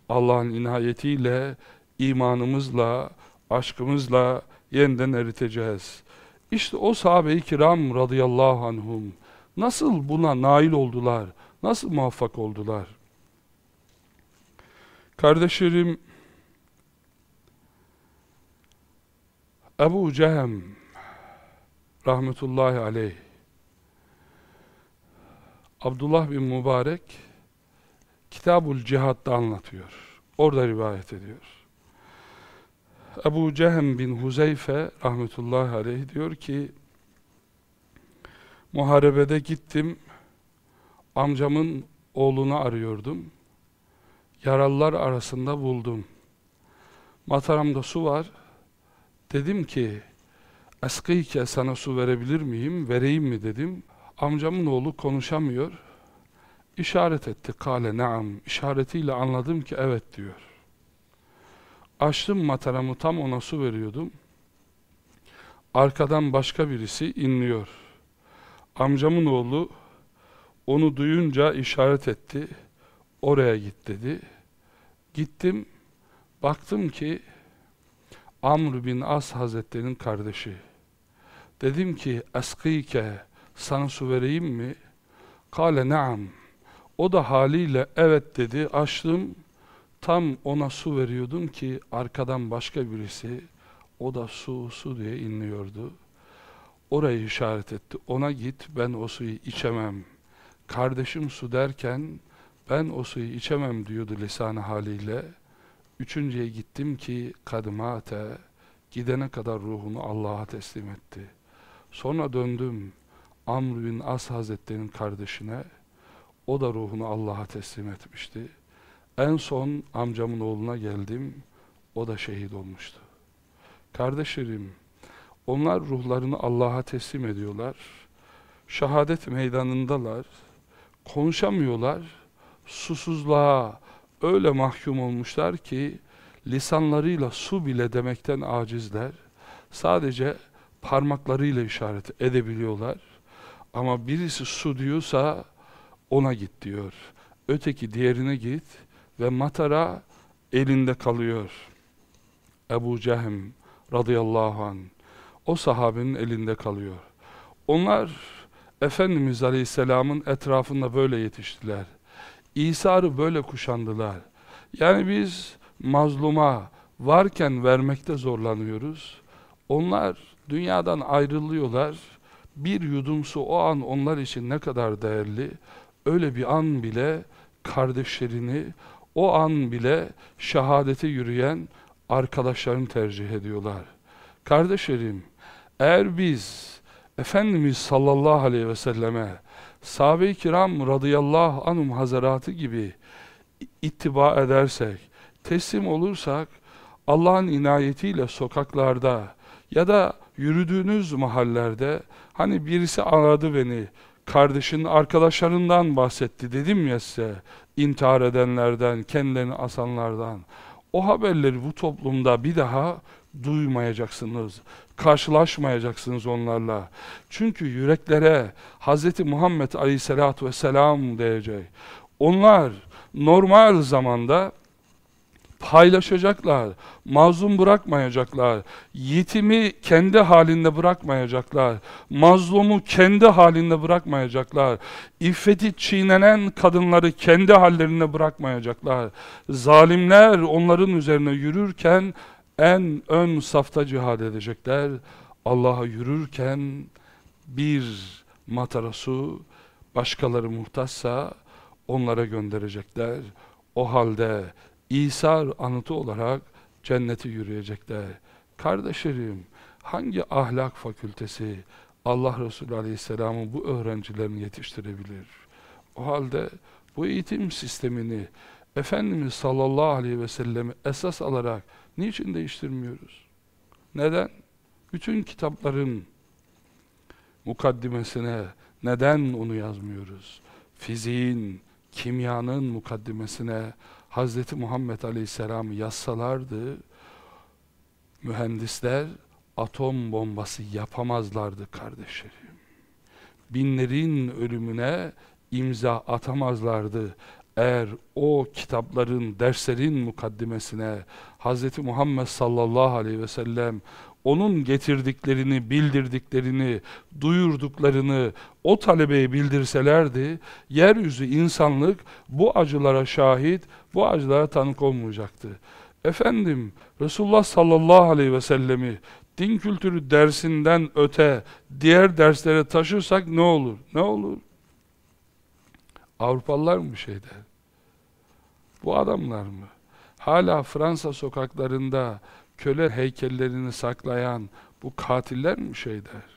Allah'ın inayetiyle, imanımızla, aşkımızla yeniden eriteceğiz. İşte o sahabe-i kiram radıyallahu anhum nasıl buna nail oldular, nasıl muvaffak oldular? Kardeşlerim, Ebu Cehem rahmetullahi aleyh Abdullah bin Mübarek Kitabul Cihat'ta anlatıyor. Orada rivayet ediyor. Ebu Cehem bin Huzeyfe rahmetullahi aleyh diyor ki muharebede gittim amcamın oğlunu arıyordum. Yaralılar arasında buldum. Mataramda su var. Dedim ki eskıyke sana su verebilir miyim? Vereyim mi dedim. Amcamın oğlu konuşamıyor. İşaret etti. Kale naam. İşaretiyle anladım ki evet diyor. Açtım mataramı tam ona su veriyordum. Arkadan başka birisi inliyor. Amcamın oğlu onu duyunca işaret etti. Oraya git dedi. Gittim. Baktım ki Amr bin As Hazretleri'nin kardeşi. Dedim ki eskike sana su vereyim mi? Kale naam. O da haliyle evet dedi. Açtım. Tam ona su veriyordum ki arkadan başka birisi o da su su diye inliyordu. Orayı işaret etti. Ona git ben o suyu içemem. Kardeşim su derken ben o suyu içemem diyordu lisanı haliyle. Üçüncüye gittim ki kadımate gidene kadar ruhunu Allah'a teslim etti. Sonra döndüm Amr bin As Hazretleri'nin kardeşine o da ruhunu Allah'a teslim etmişti. En son amcamın oğluna geldim. O da şehit olmuştu. Kardeşlerim, onlar ruhlarını Allah'a teslim ediyorlar. Şehadet meydanındalar. Konuşamıyorlar. Susuzluğa öyle mahkum olmuşlar ki lisanlarıyla su bile demekten acizler. Sadece parmaklarıyla işaret edebiliyorlar. Ama birisi su diyorsa ona git diyor. Öteki diğerine git ve matara elinde kalıyor. Ebu Cehm radıyallahu an o sahabenin elinde kalıyor. Onlar Efendimiz Aleyhisselam'ın etrafında böyle yetiştiler. İsa'rı böyle kuşandılar. Yani biz mazluma varken vermekte zorlanıyoruz. Onlar dünyadan ayrılıyorlar. Bir yudum su o an onlar için ne kadar değerli. Öyle bir an bile kardeşlerini, o an bile şehadete yürüyen arkadaşlarını tercih ediyorlar. Kardeşlerim, eğer biz Efendimiz sallallahu aleyhi ve selleme sahabe-i kiram radıyallahu anhum hazaratı gibi ittiba edersek, teslim olursak Allah'ın inayetiyle sokaklarda ya da yürüdüğünüz mahallerde hani birisi aradı beni kardeşinin arkadaşlarından bahsetti dedim ya size intihar edenlerden kendilerini asanlardan o haberleri bu toplumda bir daha duymayacaksınız. Karşılaşmayacaksınız onlarla. Çünkü yüreklere Hz. Muhammed Aleyhisselatü Vesselam diyecek. Onlar normal zamanda paylaşacaklar, mazlum bırakmayacaklar, yetimi kendi halinde bırakmayacaklar, mazlumu kendi halinde bırakmayacaklar, iffeti çiğnenen kadınları kendi hallerine bırakmayacaklar, zalimler onların üzerine yürürken en ön safta cihad edecekler, Allah'a yürürken bir matara su, başkaları muhtaçsa onlara gönderecekler. O halde İsa anıtı olarak cenneti yürüyecekler. Kardeşlerim, hangi ahlak fakültesi Allah Resulü Aleyhisselam'ın bu öğrencilerini yetiştirebilir? O halde bu eğitim sistemini Efendimiz sallallahu aleyhi ve sellemi esas alarak niçin değiştirmiyoruz? Neden? Bütün kitapların mukaddimesine neden onu yazmıyoruz? Fiziğin, kimyanın mukaddimesine Hz. Muhammed Aleyhisselam yazsalardı, mühendisler atom bombası yapamazlardı kardeşlerim. Binlerin ölümüne imza atamazlardı. Eğer o kitapların, derslerin mukaddimesine Hz. Muhammed sallallahu aleyhi ve sellem onun getirdiklerini, bildirdiklerini, duyurduklarını o talebeye bildirselerdi, yeryüzü insanlık bu acılara şahit, bu acılara tanık olmayacaktı. Efendim, Resulullah sallallahu aleyhi ve sellemi din kültürü dersinden öte diğer derslere taşırsak ne olur? Ne olur? Avrupalılar mı bir şey der? Bu adamlar mı? Hala Fransa sokaklarında köle heykellerini saklayan bu katiller mi şey der?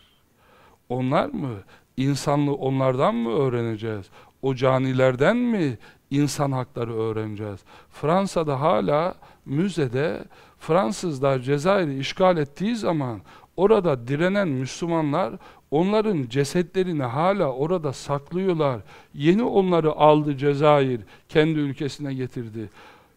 Onlar mı? İnsanlığı onlardan mı öğreneceğiz? O canilerden mi insan hakları öğreneceğiz? Fransa'da hala müzede Fransızlar Cezayir'i işgal ettiği zaman orada direnen Müslümanlar onların cesetlerini hala orada saklıyorlar. Yeni onları aldı Cezayir, kendi ülkesine getirdi.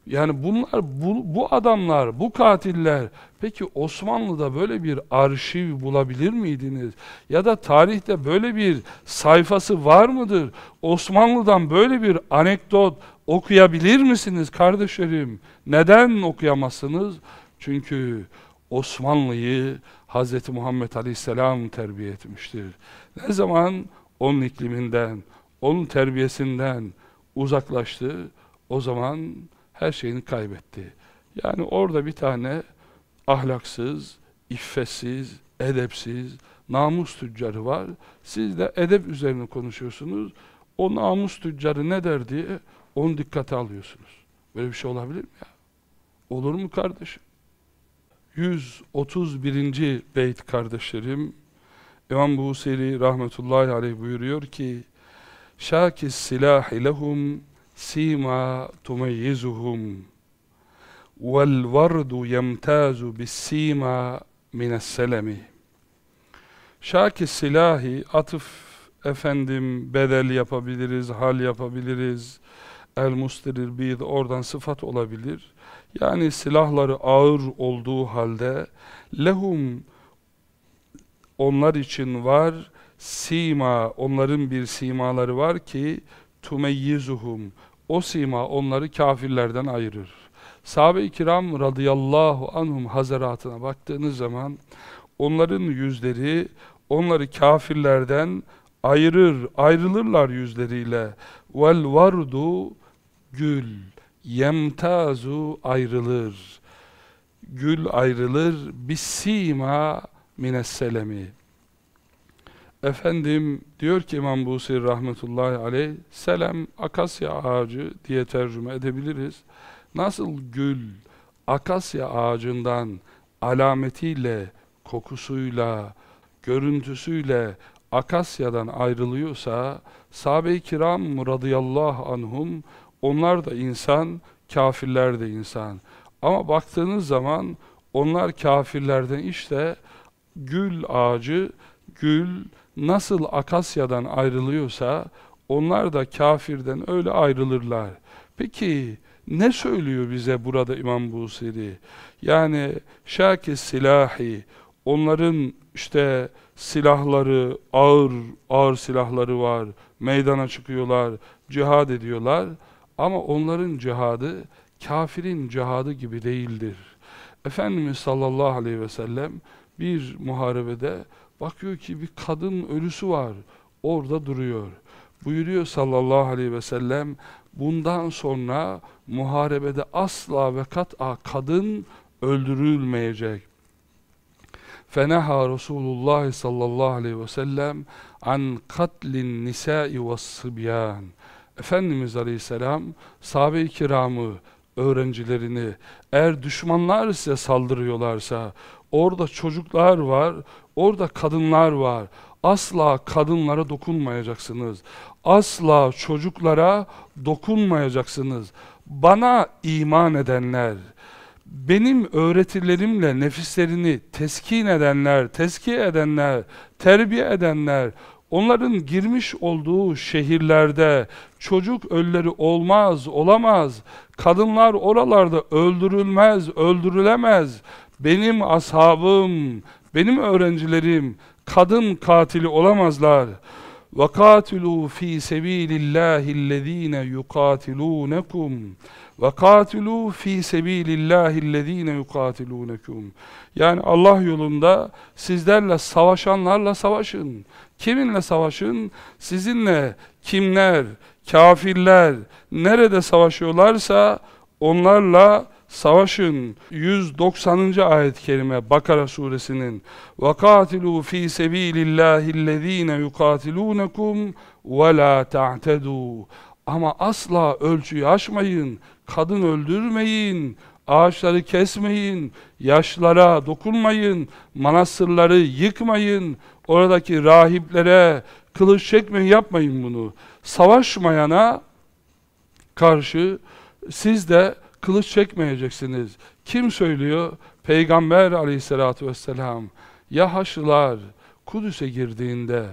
Yani bunlar, bu, bu adamlar, bu katiller, peki Osmanlı'da böyle bir arşiv bulabilir miydiniz? Ya da tarihte böyle bir sayfası var mıdır? Osmanlı'dan böyle bir anekdot okuyabilir misiniz kardeşlerim? Neden okuyamazsınız? Çünkü Osmanlı'yı Hz. Muhammed Aleyhisselam terbiye etmiştir. Ne zaman onun ikliminden, onun terbiyesinden uzaklaştı, o zaman her şeyini kaybetti. Yani orada bir tane ahlaksız, iffetsiz, edepsiz, namus tüccarı var. Siz de edep üzerine konuşuyorsunuz. O namus tüccarı ne der diye onu dikkate alıyorsunuz. Böyle bir şey olabilir mi ya? Olur mu kardeşim? 131. beyt kardeşlerim İmam Busiri rahmetullahi aleyh buyuruyor ki Şakis silahi lehum سيما تميزهم والورد يمتاز بالسيما min السلم Şaki silahi atıf efendim bedel yapabiliriz, hal yapabiliriz. El mustirir bir oradan sıfat olabilir. Yani silahları ağır olduğu halde lehum onlar için var sima onların bir simaları var ki tumeyyizuhum o sima onları kafirlerden ayırır. Sahabe-i kiram radıyallahu anhum hazaratına baktığınız zaman onların yüzleri onları kafirlerden ayırır, ayrılırlar yüzleriyle. Vel vardu gül yemtazu ayrılır. Gül ayrılır bisima minesselemi. Efendim diyor ki İmam Busir rahmetullahi aleyh selam akasya ağacı diye tercüme edebiliriz. Nasıl gül akasya ağacından alametiyle, kokusuyla, görüntüsüyle akasyadan ayrılıyorsa sahabe-i kiram radıyallahu anhum onlar da insan, kafirler de insan. Ama baktığınız zaman onlar kafirlerden işte gül ağacı, gül nasıl akasyadan ayrılıyorsa onlar da kafirden öyle ayrılırlar. Peki Ne söylüyor bize burada İmam Busiri? Yani şakis silahi, onların işte silahları, ağır ağır silahları var, meydana çıkıyorlar, cihad ediyorlar. Ama onların cihadı kafirin cihadı gibi değildir. Efendimiz sallallahu aleyhi ve sellem bir muharebede bakıyor ki bir kadın ölüsü var, orada duruyor. Buyuruyor sallallahu aleyhi ve sellem, bundan sonra muharebede asla ve kat'a kadın öldürülmeyecek. Feneha Resulullah sallallahu aleyhi ve sellem an katlin nisai ve. Efendimiz aleyhisselam sahabe-i kiramı, öğrencilerini eğer düşmanlar size saldırıyorlarsa orada çocuklar var, orada kadınlar var. Asla kadınlara dokunmayacaksınız. Asla çocuklara dokunmayacaksınız. Bana iman edenler, benim öğretilerimle nefislerini teskin edenler, teskiye edenler, terbiye edenler, onların girmiş olduğu şehirlerde çocuk ölüleri olmaz, olamaz. Kadınlar oralarda öldürülmez, öldürülemez. Benim ashabım, benim öğrencilerim kadın katili olamazlar. وَقَاتِلُوا ف۪ي سَب۪يلِ اللّٰهِ الَّذ۪ينَ يُقَاتِلُونَكُمْ وَقَاتِلُوا ف۪ي سَب۪يلِ اللّٰهِ الَّذ۪ينَ يُقَاتِلُونَكُمْ Yani Allah yolunda sizlerle savaşanlarla savaşın. Kiminle savaşın? Sizinle kimler, kafirler nerede savaşıyorlarsa onlarla savaşın savaşın 190. ayet-i kerime Bakara suresinin وَقَاتِلُوا ف۪ي سَب۪يلِ اللّٰهِ الَّذ۪ينَ يُقَاتِلُونَكُمْ وَلَا تَعْتَدُوا Ama asla ölçüyü aşmayın, kadın öldürmeyin, ağaçları kesmeyin, yaşlara dokunmayın, manastırları yıkmayın, oradaki rahiplere kılıç çekmeyin, yapmayın bunu. Savaşmayana karşı siz de kılıç çekmeyeceksiniz. Kim söylüyor? Peygamber aleyhissalatü vesselam. Ya Haçlılar Kudüs'e girdiğinde,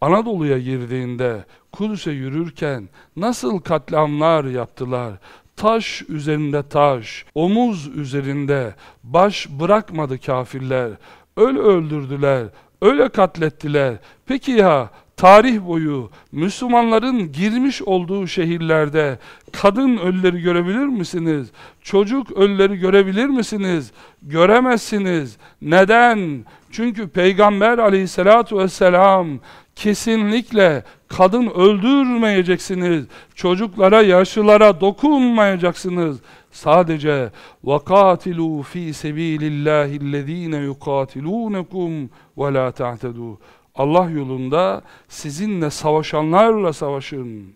Anadolu'ya girdiğinde, Kudüs'e yürürken nasıl katliamlar yaptılar? Taş üzerinde taş, omuz üzerinde baş bırakmadı kafirler. Öyle öldürdüler, öyle katlettiler. Peki ya tarih boyu Müslümanların girmiş olduğu şehirlerde kadın ölüleri görebilir misiniz? Çocuk ölüleri görebilir misiniz? Göremezsiniz. Neden? Çünkü Peygamber aleyhissalatu vesselam kesinlikle kadın öldürmeyeceksiniz. Çocuklara, yaşlılara dokunmayacaksınız. Sadece وَقَاتِلُوا ف۪ي سَب۪يلِ اللّٰهِ الَّذ۪ينَ يُقَاتِلُونَكُمْ وَلَا تَعْتَدُوا Allah yolunda sizinle savaşanlarla savaşın.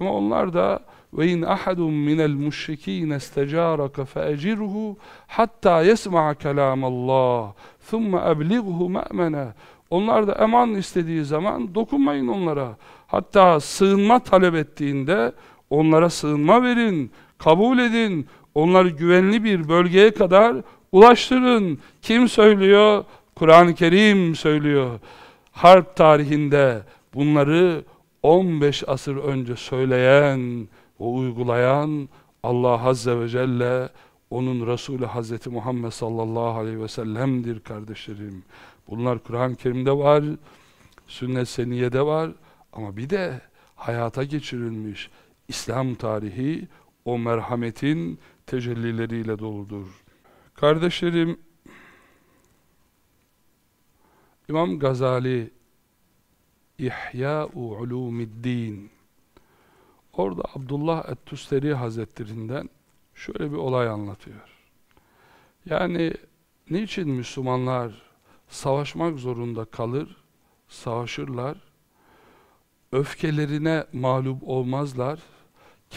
Ama onlar da ve in ahadun minel müşrikin istecaraka feecirhu hatta yesma kelam Allah. Thumma ablighu ma'mana. Onlar da eman istediği zaman dokunmayın onlara. Hatta sığınma talep ettiğinde onlara sığınma verin, kabul edin. Onları güvenli bir bölgeye kadar ulaştırın. Kim söylüyor? Kur'an-ı Kerim söylüyor harp tarihinde bunları 15 asır önce söyleyen ve uygulayan Allah Azze ve Celle onun Resulü Hazreti Muhammed sallallahu aleyhi ve sellem'dir kardeşlerim. Bunlar Kur'an-ı Kerim'de var, sünnet seniyede var ama bir de hayata geçirilmiş İslam tarihi o merhametin tecellileriyle doludur. Kardeşlerim, İmam Gazali İhya'u Ulumiddin orada Abdullah et-Tusteri Hazretlerinden şöyle bir olay anlatıyor. Yani niçin Müslümanlar savaşmak zorunda kalır, savaşırlar, öfkelerine mağlup olmazlar,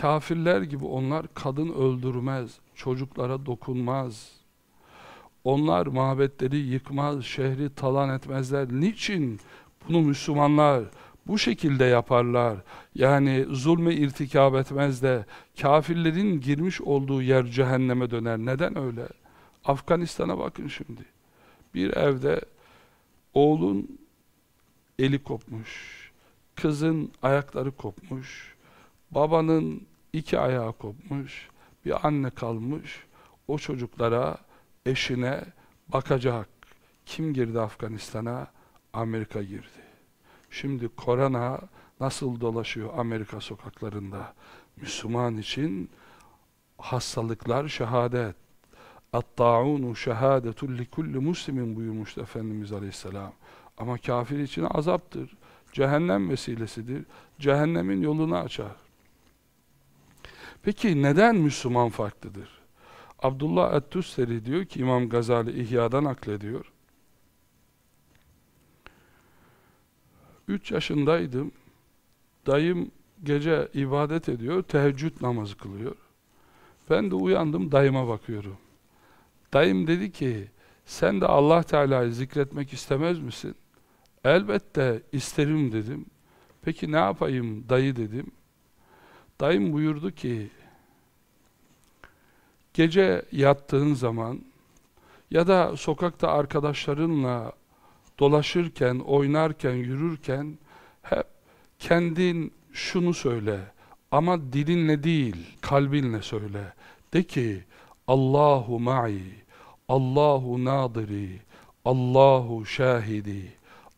kafirler gibi onlar kadın öldürmez, çocuklara dokunmaz, onlar mabetleri yıkmaz, şehri talan etmezler. Niçin bunu Müslümanlar bu şekilde yaparlar? Yani zulme irtikab etmez de kafirlerin girmiş olduğu yer cehenneme döner. Neden öyle? Afganistan'a bakın şimdi. Bir evde oğlun eli kopmuş, kızın ayakları kopmuş, babanın iki ayağı kopmuş, bir anne kalmış, o çocuklara, eşine bakacak. Kim girdi Afganistan'a? Amerika girdi. Şimdi korona nasıl dolaşıyor Amerika sokaklarında? Müslüman için hastalıklar şehadet. اَتَّاعُونُ شَهَادَةٌ لِكُلِّ muslimin buyurmuştu Efendimiz Aleyhisselam. Ama kafir için azaptır. Cehennem vesilesidir. Cehennemin yolunu açar. Peki neden Müslüman farklıdır? Abdullah Et-Tüsseri diyor ki İmam Gazali İhya'dan aklediyor. Üç yaşındaydım. Dayım gece ibadet ediyor, teheccüd namazı kılıyor. Ben de uyandım, dayıma bakıyorum. Dayım dedi ki, sen de Allah Teala'yı zikretmek istemez misin? Elbette isterim dedim. Peki ne yapayım dayı dedim. Dayım buyurdu ki, gece yattığın zaman ya da sokakta arkadaşlarınla dolaşırken, oynarken, yürürken hep kendin şunu söyle ama dilinle değil, kalbinle söyle. De ki, Allahu ma'i, Allahu nadiri, Allahu şahidi,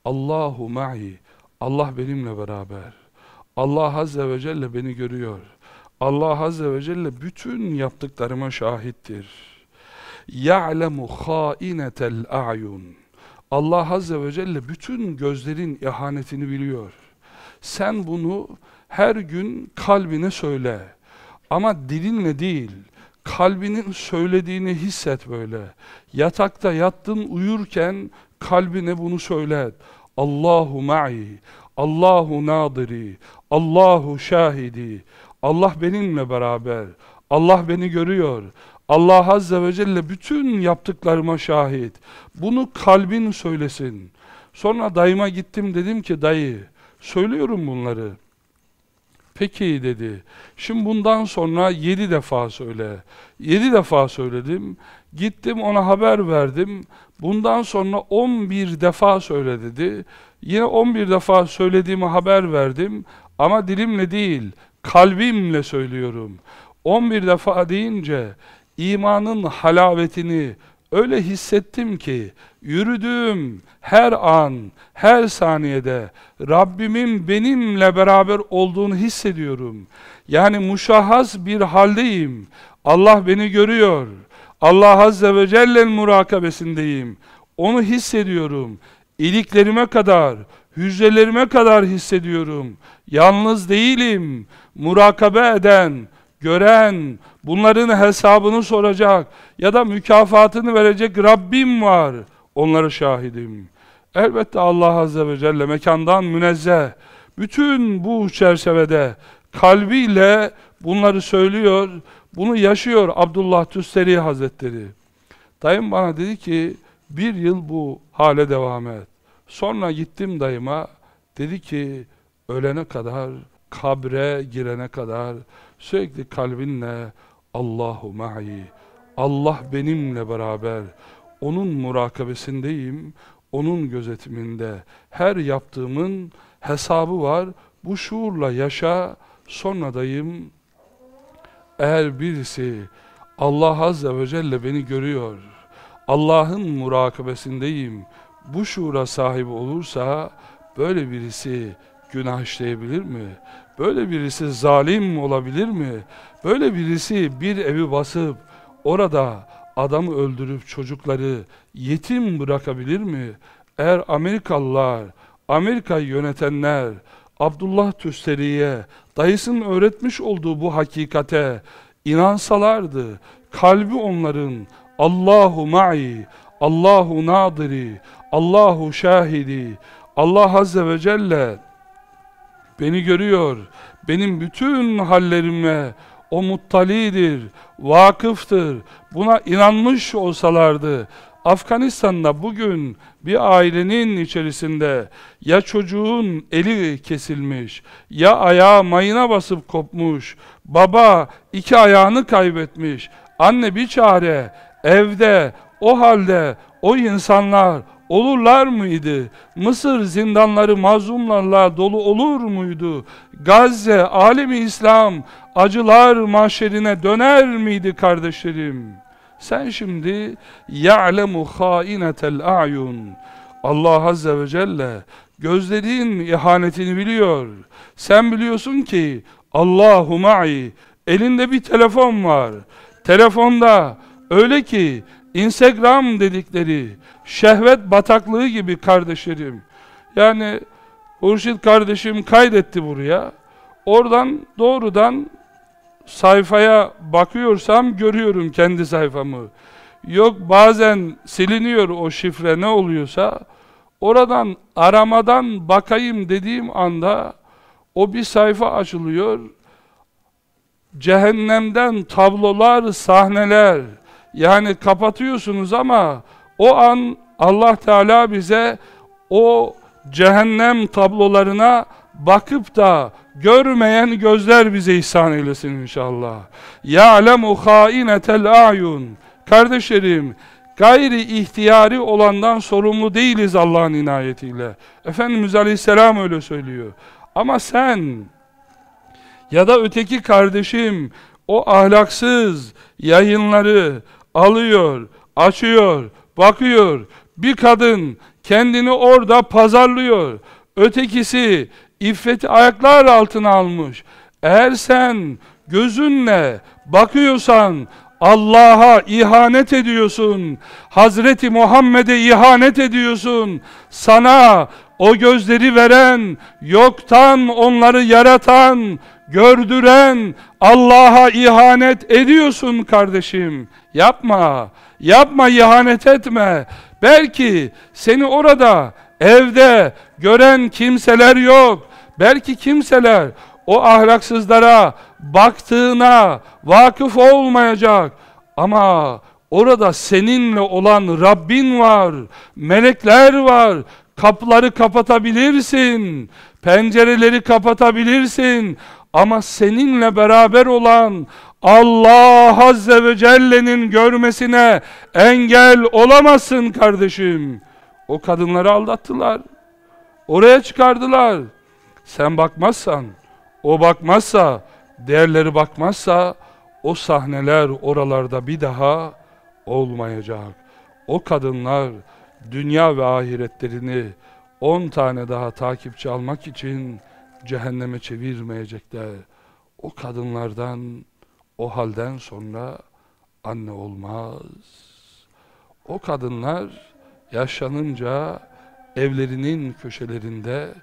Allahu ma'i, Allah benimle beraber. Allah Azze ve Celle beni görüyor. Allah Azze ve Celle bütün yaptıklarıma şahittir. يَعْلَمُ خَائِنَةَ الْاَعْيُنِ Allah Azze ve Celle bütün gözlerin ihanetini biliyor. Sen bunu her gün kalbine söyle. Ama dilinle değil, kalbinin söylediğini hisset böyle. Yatakta yattın uyurken kalbine bunu söyle. Allahu ma'i, Allahu nadiri, Allahu şahidi. Allah benimle beraber. Allah beni görüyor. Allah Azze ve Celle bütün yaptıklarıma şahit. Bunu kalbin söylesin. Sonra dayıma gittim dedim ki dayı söylüyorum bunları. Peki dedi. Şimdi bundan sonra yedi defa söyle. Yedi defa söyledim. Gittim ona haber verdim. Bundan sonra on bir defa söyle dedi. Yine on bir defa söylediğimi haber verdim. Ama dilimle değil, kalbimle söylüyorum. On bir defa deyince imanın halavetini öyle hissettim ki yürüdüğüm her an, her saniyede Rabbimin benimle beraber olduğunu hissediyorum. Yani muşahhas bir haldeyim. Allah beni görüyor. Allah Azze ve Celle'nin murakabesindeyim. Onu hissediyorum. İliklerime kadar, hücrelerime kadar hissediyorum. Yalnız değilim. Murakabe eden, gören, bunların hesabını soracak ya da mükafatını verecek Rabbim var. Onları şahidim. Elbette Allah Azze ve Celle mekandan münezzeh. Bütün bu çerçevede kalbiyle bunları söylüyor, bunu yaşıyor Abdullah Tüsteri Hazretleri. Dayım bana dedi ki, bir yıl bu hale devam et. Sonra gittim dayıma, dedi ki, ölene kadar, kabre girene kadar, Sürekli kalbinle Allahu ma'i, Allah benimle beraber, onun murakabesindeyim, onun gözetiminde. Her yaptığımın hesabı var. Bu şuurla yaşa, sonra dayım, eğer birisi Allah Azze ve Celle beni görüyor, Allah'ın murakabesindeyim, bu şuura sahip olursa, böyle birisi günah işleyebilir mi? Böyle birisi zalim olabilir mi? Böyle birisi bir evi basıp orada adamı öldürüp çocukları yetim bırakabilir mi? Eğer Amerikalılar, Amerika'yı yönetenler Abdullah Tüsteri'ye dayısının öğretmiş olduğu bu hakikate inansalardı, kalbi onların Allahu ma'i, Allahu nadiri, Allahu şahidi, Allah Azze ve Celle beni görüyor. Benim bütün hallerime o muttalidir, vakıftır. Buna inanmış olsalardı, Afganistan'da bugün bir ailenin içerisinde ya çocuğun eli kesilmiş, ya ayağı mayına basıp kopmuş, baba iki ayağını kaybetmiş, anne bir çare, evde, o halde o insanlar olurlar mıydı? Mısır zindanları mazlumlarla dolu olur muydu? Gazze, alemi İslam acılar mahşerine döner miydi kardeşlerim? Sen şimdi ya'lemu hainetel a'yun Allah Azze ve Celle gözlediğin ihanetini biliyor. Sen biliyorsun ki Allahu ma'i elinde bir telefon var. Telefonda öyle ki Instagram dedikleri şehvet bataklığı gibi kardeşlerim. Yani Hurşit kardeşim kaydetti buraya. Oradan doğrudan sayfaya bakıyorsam görüyorum kendi sayfamı. Yok bazen siliniyor o şifre ne oluyorsa oradan aramadan bakayım dediğim anda o bir sayfa açılıyor. Cehennemden tablolar, sahneler yani kapatıyorsunuz ama o an Allah Teala bize o cehennem tablolarına bakıp da görmeyen gözler bize ihsan eylesin inşallah. Ya'lemu hainetel ayun. Kardeşlerim, gayri ihtiyari olandan sorumlu değiliz Allah'ın inayetiyle. Efendimiz Aleyhisselam öyle söylüyor. Ama sen ya da öteki kardeşim o ahlaksız yayınları alıyor, açıyor, bakıyor. Bir kadın kendini orada pazarlıyor. Ötekisi iffeti ayaklar altına almış. Eğer sen gözünle bakıyorsan Allah'a ihanet ediyorsun. Hazreti Muhammed'e ihanet ediyorsun. Sana o gözleri veren, yoktan onları yaratan, gördüren Allah'a ihanet ediyorsun kardeşim. Yapma, yapma ihanet etme. Belki seni orada, evde gören kimseler yok. Belki kimseler o ahlaksızlara baktığına vakıf olmayacak. Ama orada seninle olan Rabbin var, melekler var. Kapıları kapatabilirsin, pencereleri kapatabilirsin. Ama seninle beraber olan Allah Azze ve Celle'nin görmesine engel olamazsın kardeşim. O kadınları aldattılar. Oraya çıkardılar. Sen bakmazsan, o bakmazsa, değerleri bakmazsa o sahneler oralarda bir daha olmayacak. O kadınlar dünya ve ahiretlerini on tane daha takipçi almak için cehenneme çevirmeyecekler. O kadınlardan o halden sonra anne olmaz. O kadınlar yaşlanınca evlerinin köşelerinde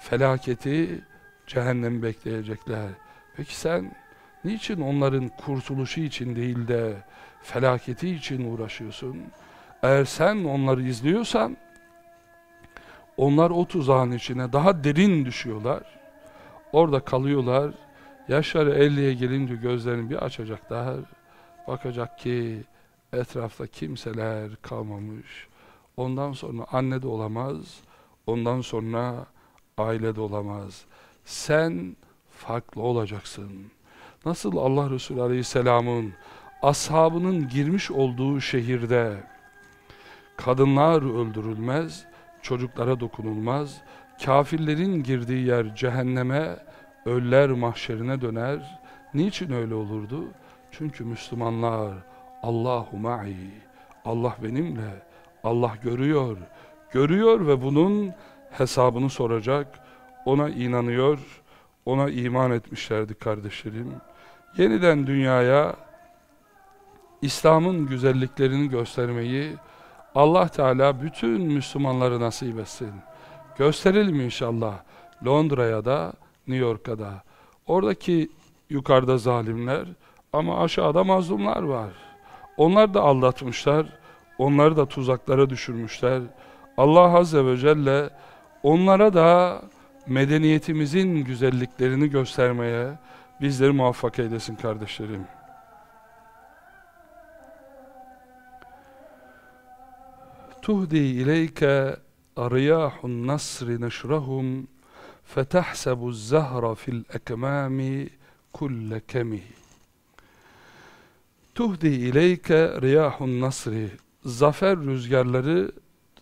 felaketi cehennem bekleyecekler. Peki sen niçin onların kurtuluşu için değil de felaketi için uğraşıyorsun? Eğer sen onları izliyorsan onlar o tuzağın içine daha derin düşüyorlar. Orada kalıyorlar. Yaşları 50'ye gelince gözlerini bir açacaklar. Bakacak ki etrafta kimseler kalmamış. Ondan sonra anne de olamaz. Ondan sonra aile de olamaz. Sen farklı olacaksın. Nasıl Allah Resulü Aleyhisselam'ın ashabının girmiş olduğu şehirde kadınlar öldürülmez, çocuklara dokunulmaz, kafirlerin girdiği yer cehenneme, öller mahşerine döner. Niçin öyle olurdu? Çünkü Müslümanlar Allahu ma'i, Allah benimle, Allah görüyor, görüyor ve bunun hesabını soracak, ona inanıyor, ona iman etmişlerdi kardeşlerim. Yeniden dünyaya İslam'ın güzelliklerini göstermeyi Allah Teala bütün Müslümanları nasip etsin. Gösterelim inşallah Londra'ya da New York'a da. Oradaki yukarıda zalimler ama aşağıda mazlumlar var. Onlar da aldatmışlar, onları da tuzaklara düşürmüşler. Allah Azze ve Celle onlara da medeniyetimizin güzelliklerini göstermeye bizleri muvaffak eylesin kardeşlerim. Tuhdi ileyke riyahun nasri neşrahum fetahsebu zahra fil ekmami kulle kemih. Tuhdi ileyke riyahun nasri zafer rüzgarları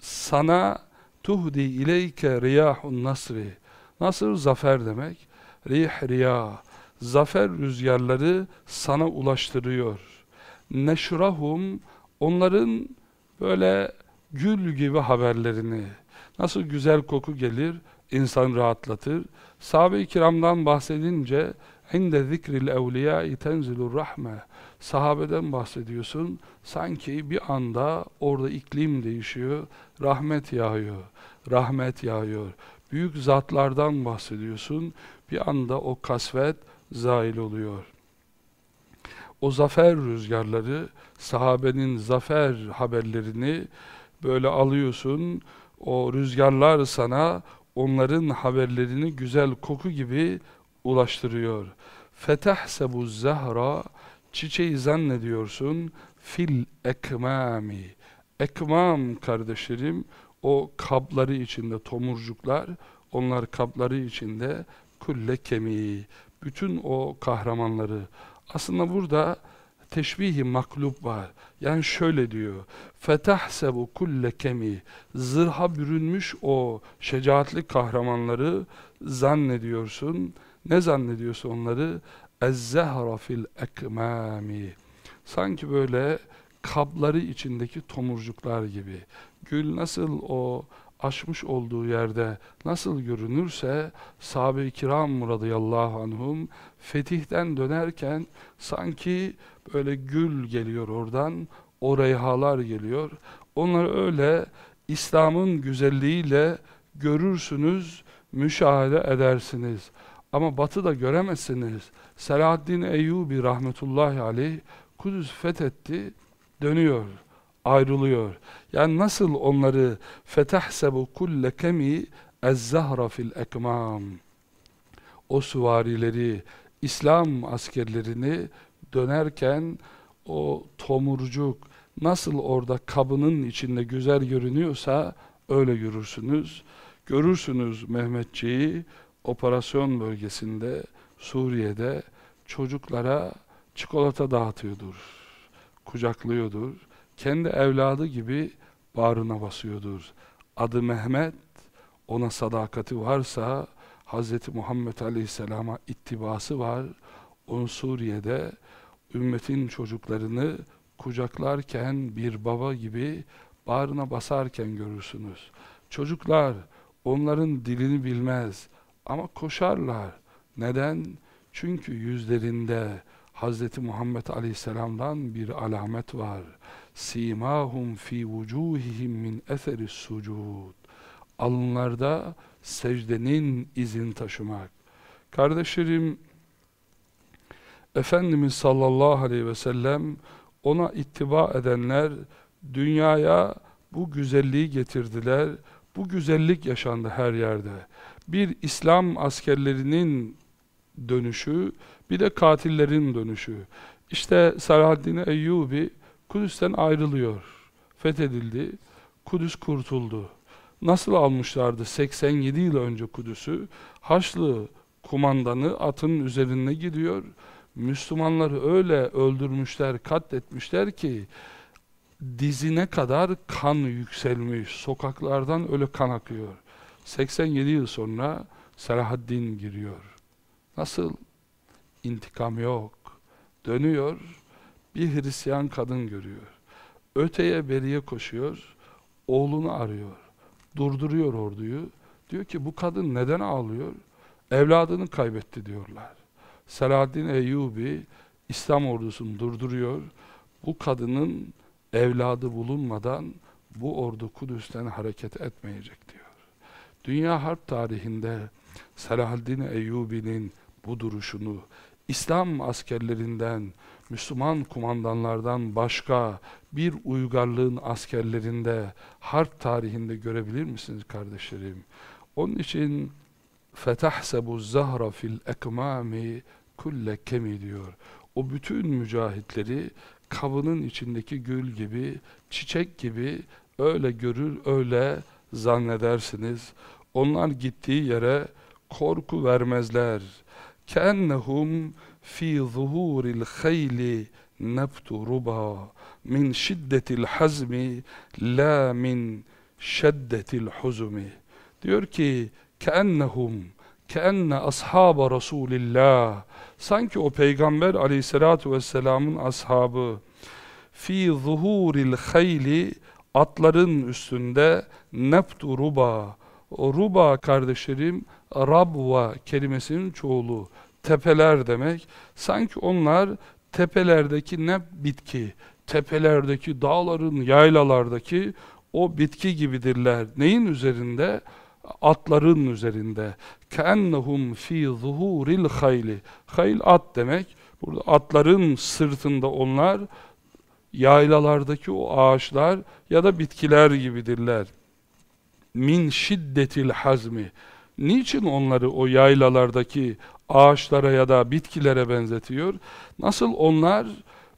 sana tuhdi ileyke riyahun nasri. Nasır zafer demek. Rih riyah. Zafer rüzgarları sana ulaştırıyor. Neşrahum onların böyle gül gibi haberlerini. Nasıl güzel koku gelir, insan rahatlatır. Sahabe-i kiramdan bahsedince inde zikril evliyâi tenzilur rahme. Sahabeden bahsediyorsun sanki bir anda orada iklim değişiyor rahmet yağıyor rahmet yağıyor. Büyük zatlardan bahsediyorsun bir anda o kasvet zail oluyor. O zafer rüzgarları sahabenin zafer haberlerini böyle alıyorsun o rüzgarlar sana onların haberlerini güzel koku gibi ulaştırıyor. Fetahsebu zahra çiçeği zannediyorsun fil ekmami. Ekmam kardeşlerim o kapları içinde tomurcuklar onlar kapları içinde kulle kemiği bütün o kahramanları aslında burada teşbihi maklub var. Yani şöyle diyor. Fetahsebu kulle kemi. Zırha bürünmüş o şecaatli kahramanları zannediyorsun. Ne zannediyorsun onları? Ez-zehra fil ekmami. Sanki böyle kabları içindeki tomurcuklar gibi. Gül nasıl o açmış olduğu yerde nasıl görünürse sahabe-i kiram radıyallahu anhum fetihten dönerken sanki böyle gül geliyor oradan o reyhalar geliyor. Onları öyle İslam'ın güzelliğiyle görürsünüz müşahede edersiniz. Ama batıda göremezsiniz. Selahaddin Eyyubi rahmetullahi aleyh Kudüs fethetti dönüyor ayrılıyor. Yani nasıl onları fetahsebu kulle kemi ez-zahra fil ekmam? O süvarileri İslam askerlerini dönerken o tomurcuk nasıl orada kabının içinde güzel görünüyorsa öyle görürsünüz. Görürsünüz Mehmetçiği operasyon bölgesinde Suriye'de çocuklara çikolata dağıtıyordur. Kucaklıyordur kendi evladı gibi bağrına basıyordur. Adı Mehmet, ona sadakati varsa Hz. Muhammed Aleyhisselam'a ittibası var. Onu Suriye'de ümmetin çocuklarını kucaklarken bir baba gibi bağrına basarken görürsünüz. Çocuklar onların dilini bilmez ama koşarlar. Neden? Çünkü yüzlerinde Hz. Muhammed Aleyhisselam'dan bir alamet var simahum fi vucuhihim min eseri sucud alınlarda secdenin izin taşımak kardeşlerim Efendimiz sallallahu aleyhi ve sellem ona ittiba edenler dünyaya bu güzelliği getirdiler bu güzellik yaşandı her yerde bir İslam askerlerinin dönüşü bir de katillerin dönüşü işte Salahaddin Eyyubi Kudüs'ten ayrılıyor. Fethedildi. Kudüs kurtuldu. Nasıl almışlardı 87 yıl önce Kudüs'ü? Haçlı kumandanı atın üzerine gidiyor. Müslümanları öyle öldürmüşler, katletmişler ki dizine kadar kan yükselmiş. Sokaklardan öyle kan akıyor. 87 yıl sonra Selahaddin giriyor. Nasıl? intikam yok. Dönüyor bir Hristiyan kadın görüyor. Öteye beriye koşuyor, oğlunu arıyor. Durduruyor orduyu. Diyor ki bu kadın neden ağlıyor? Evladını kaybetti diyorlar. Selahaddin Eyyubi İslam ordusunu durduruyor. Bu kadının evladı bulunmadan bu ordu Kudüs'ten hareket etmeyecek diyor. Dünya harp tarihinde Selahaddin Eyyubi'nin bu duruşunu İslam askerlerinden Müslüman kumandanlardan başka bir uygarlığın askerlerinde harp tarihinde görebilir misiniz kardeşlerim? Onun için fetahsebu zahra fil ekmami kulle kemi diyor. O bütün mücahitleri kabının içindeki gül gibi, çiçek gibi öyle görür, öyle zannedersiniz. Onlar gittiği yere korku vermezler. Kennehum في ظهور الخيل نبت ربا من شدة الحزم لا من şeddetil huzumi. Diyor ki keennehum keenne ashaba Resulillah sanki o peygamber aleyhissalatu vesselamın ashabı. Fi zuhuril hayli atların üstünde neptu ruba. O ruba kardeşlerim rabva kelimesinin çoğulu. Tepeler demek. Sanki onlar tepelerdeki ne bitki tepelerdeki dağların yaylalardaki o bitki gibidirler. Neyin üzerinde atların üzerinde. Keennehum fi zuhuril hayli. Hayl at demek burada atların sırtında onlar yaylalardaki o ağaçlar ya da bitkiler gibidirler. Min şiddetil hazmi. Niçin onları o yaylalardaki ağaçlara ya da bitkilere benzetiyor? Nasıl onlar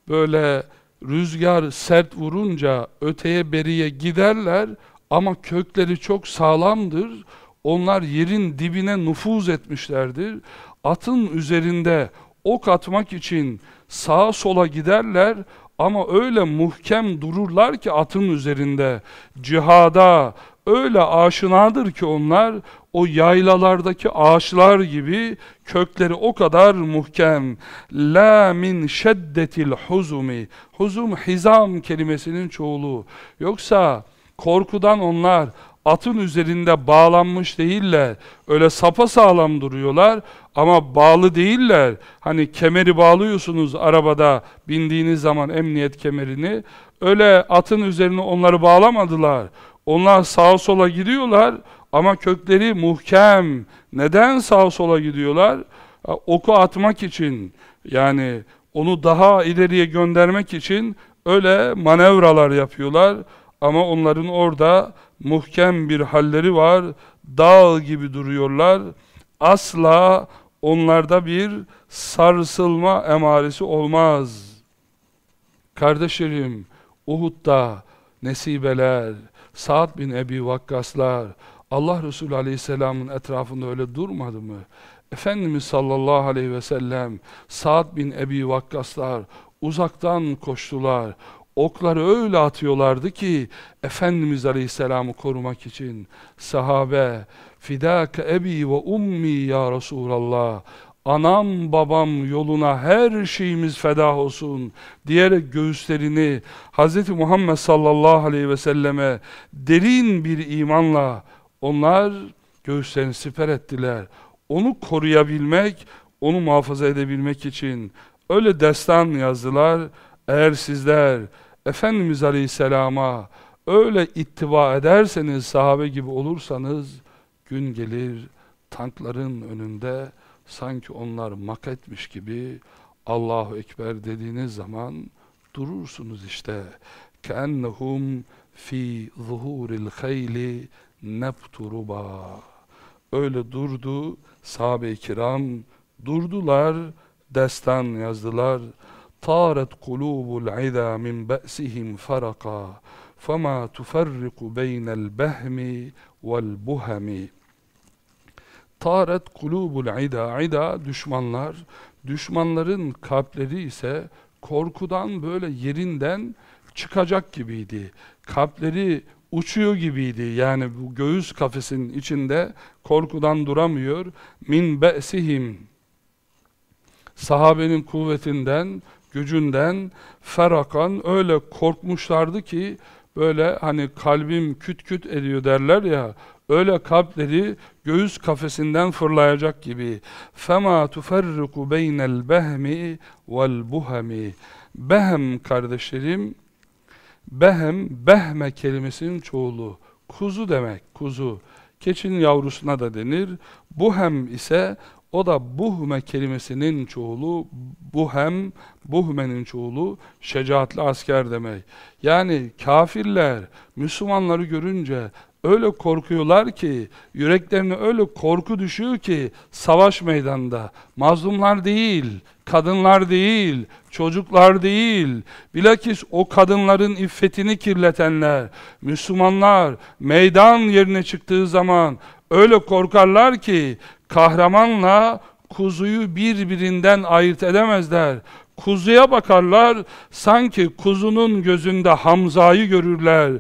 böyle rüzgar sert vurunca öteye beriye giderler ama kökleri çok sağlamdır. Onlar yerin dibine nüfuz etmişlerdir. Atın üzerinde ok atmak için sağa sola giderler ama öyle muhkem dururlar ki atın üzerinde cihada öyle aşinadır ki onlar o yaylalardaki ağaçlar gibi kökleri o kadar muhkem. La min şeddetil huzumi. Huzum hizam kelimesinin çoğulu. Yoksa Korkudan onlar atın üzerinde bağlanmış değiller. Öyle sapa sağlam duruyorlar ama bağlı değiller. Hani kemeri bağlıyorsunuz arabada bindiğiniz zaman emniyet kemerini. Öyle atın üzerine onları bağlamadılar. Onlar sağa sola gidiyorlar ama kökleri muhkem. Neden sağa sola gidiyorlar? Oku atmak için yani onu daha ileriye göndermek için öyle manevralar yapıyorlar. Ama onların orada muhkem bir halleri var. Dağ gibi duruyorlar. Asla onlarda bir sarsılma emaresi olmaz. Kardeşlerim, Uhud'da nesibeler, Sa'd bin Ebi Vakkaslar, Allah Resulü Aleyhisselam'ın etrafında öyle durmadı mı? Efendimiz sallallahu aleyhi ve sellem, Sa'd bin Ebi Vakkaslar uzaktan koştular. Okları öyle atıyorlardı ki Efendimiz Aleyhisselam'ı korumak için sahabe fidâke ebi ve ummi ya Resulallah anam babam yoluna her şeyimiz feda olsun diyerek göğüslerini Hz. Muhammed sallallahu aleyhi ve selleme derin bir imanla onlar göğüslerini siper ettiler. Onu koruyabilmek, onu muhafaza edebilmek için öyle destan yazdılar. Eğer sizler Efendimiz Aleyhisselam'a öyle ittiba ederseniz, sahabe gibi olursanız, gün gelir tankların önünde sanki onlar maketmiş gibi Allahu Ekber dediğiniz zaman durursunuz işte. كَأَنَّهُمْ fi zuhuril hayli nepturuba. Öyle durdu sahabe-i kiram, durdular, destan yazdılar. طارت قلوب العذا من بأسهم فرقا فما تفرق بين البهم والبهم Taret kulubul ida. Ida düşmanlar. Düşmanların kalpleri ise korkudan böyle yerinden çıkacak gibiydi. Kalpleri uçuyor gibiydi. Yani bu göğüs kafesinin içinde korkudan duramıyor. Min be'sihim sahabenin kuvvetinden gücünden ferakan öyle korkmuşlardı ki böyle hani kalbim küt küt ediyor derler ya öyle kalpleri göğüs kafesinden fırlayacak gibi. Fema tuferriku beynel behmi vel buhemi. Behem kardeşlerim behem behme kelimesinin çoğulu. Kuzu demek kuzu. Keçinin yavrusuna da denir. Buhem ise o da buhme kelimesinin çoğulu, buhem, buhmenin çoğulu şecaatli asker demek. Yani kafirler Müslümanları görünce öyle korkuyorlar ki, yüreklerine öyle korku düşüyor ki savaş meydanında mazlumlar değil, kadınlar değil, çocuklar değil, bilakis o kadınların iffetini kirletenler, Müslümanlar meydan yerine çıktığı zaman öyle korkarlar ki kahramanla kuzuyu birbirinden ayırt edemezler. Kuzuya bakarlar, sanki kuzunun gözünde Hamza'yı görürler.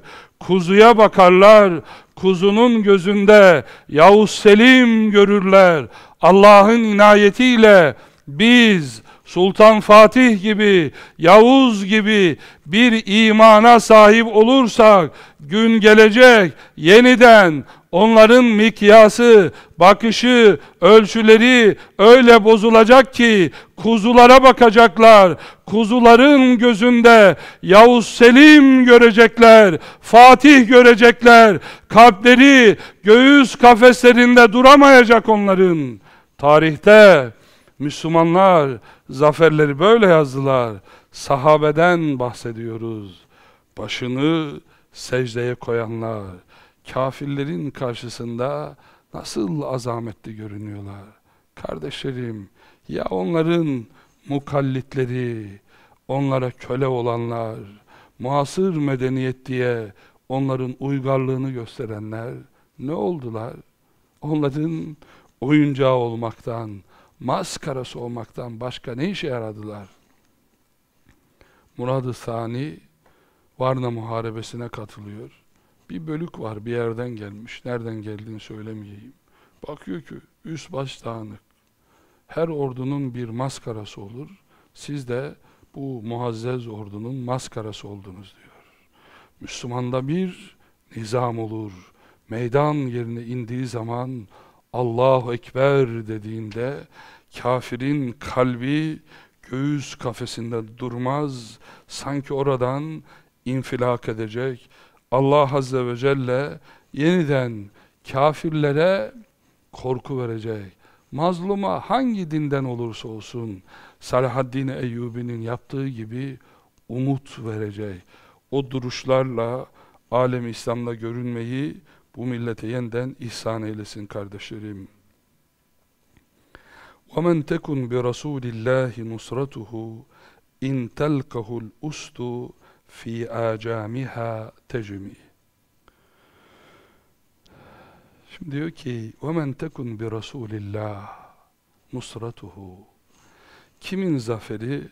Kuzuya bakarlar, kuzunun gözünde Yavuz Selim görürler. Allah'ın inayetiyle biz Sultan Fatih gibi, Yavuz gibi bir imana sahip olursak gün gelecek yeniden onların mikyası, bakışı, ölçüleri öyle bozulacak ki kuzulara bakacaklar. Kuzuların gözünde Yavuz Selim görecekler, Fatih görecekler. Kalpleri göğüs kafeslerinde duramayacak onların. Tarihte Müslümanlar zaferleri böyle yazdılar. Sahabeden bahsediyoruz. Başını secdeye koyanlar, kafirlerin karşısında nasıl azametli görünüyorlar. Kardeşlerim, ya onların mukallitleri, onlara köle olanlar, muasır medeniyet diye onların uygarlığını gösterenler ne oldular? Onların oyuncağı olmaktan, maskarası olmaktan başka ne işe yaradılar? Murad-ı Sani Varna Muharebesi'ne katılıyor. Bir bölük var bir yerden gelmiş. Nereden geldiğini söylemeyeyim. Bakıyor ki üst baş dağınık. Her ordunun bir maskarası olur. Siz de bu muazzez ordunun maskarası oldunuz diyor. Müslümanda bir nizam olur. Meydan yerine indiği zaman Allahu Ekber dediğinde kafirin kalbi göğüs kafesinde durmaz. Sanki oradan infilak edecek. Allah Azze ve Celle yeniden kafirlere korku verecek. Mazluma hangi dinden olursa olsun Salahaddin Eyyubi'nin yaptığı gibi umut verecek. O duruşlarla alem İslam'da görünmeyi bu millete yeniden ihsan eylesin kardeşlerim. وَمَنْ تَكُنْ بِرَسُولِ اللّٰهِ نُصْرَتُهُ اِنْ تَلْقَهُ الْأُسْتُ فِي آجَامِهَا تَجْمِي Şimdi diyor ki وَمَنْ تَكُنْ بِرَسُولِ اللّٰهِ نُصْرَتُهُ Kimin zaferi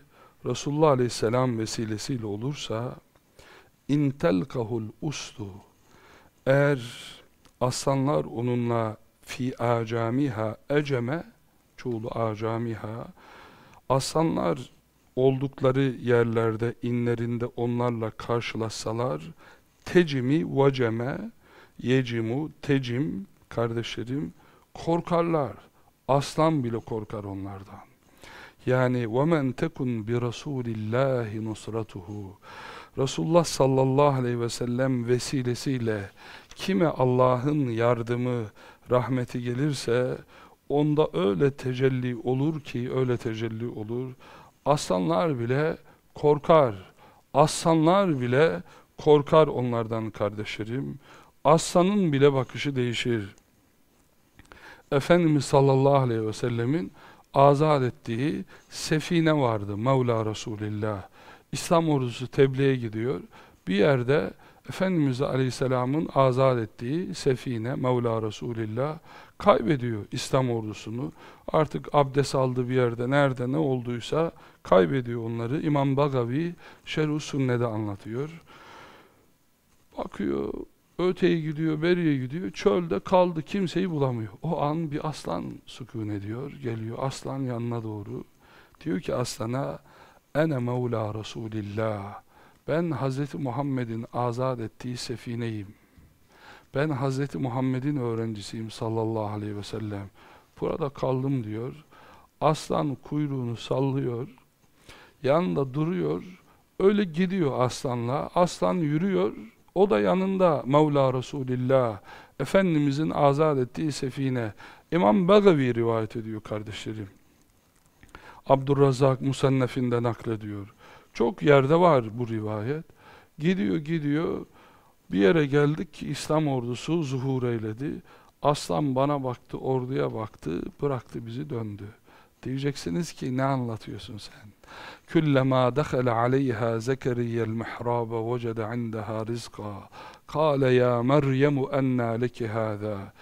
Resulullah Aleyhisselam vesilesiyle olursa اِنْ تَلْقَهُ الْأُسْتُ Eğer aslanlar onunla fi acamiha eceme çoğulu acamiha aslanlar oldukları yerlerde inlerinde onlarla karşılaşsalar tecimi vaceme yecimu tecim kardeşlerim korkarlar aslan bile korkar onlardan yani وَمَنْ تَكُنْ بِرَسُولِ اللّٰهِ نُصْرَتُهُ Resulullah sallallahu aleyhi ve sellem vesilesiyle kime Allah'ın yardımı, rahmeti gelirse onda öyle tecelli olur ki, öyle tecelli olur. Aslanlar bile korkar. Aslanlar bile korkar onlardan kardeşlerim. Aslanın bile bakışı değişir. Efendimiz sallallahu aleyhi ve sellemin azat ettiği sefine vardı Mevla Resulillah. İslam ordusu tebliğe gidiyor. Bir yerde Efendimiz Aleyhisselam'ın azat ettiği sefine Mevla Resulillah kaybediyor İslam ordusunu. Artık abdest aldı bir yerde nerede ne olduysa kaybediyor onları. İmam Bagavi Şerh-i Sünne'de anlatıyor. Bakıyor öteye gidiyor, beriye gidiyor. Çölde kaldı, kimseyi bulamıyor. O an bir aslan sükun ediyor, geliyor aslan yanına doğru. Diyor ki aslana, ene mevla Resulillah. Ben Hz. Muhammed'in azat ettiği sefineyim. Ben Hz. Muhammed'in öğrencisiyim sallallahu aleyhi ve sellem. Burada kaldım diyor. Aslan kuyruğunu sallıyor. Yanında duruyor. Öyle gidiyor aslanla. Aslan yürüyor. O da yanında Mevla Resulillah. Efendimizin azat ettiği sefine. İmam Begavi rivayet ediyor kardeşlerim. Abdurrazak Musannef'inde naklediyor. Çok yerde var bu rivayet. Gidiyor gidiyor. Bir yere geldik ki İslam ordusu zuhur eyledi. Aslan bana baktı, orduya baktı, bıraktı bizi döndü. Diyeceksiniz ki ne anlatıyorsun sen? Kullama dakhala aleyha Zekeriya'l mihraba vecede indaha rizqa. Kale ya Meryem enna leki hâzâ.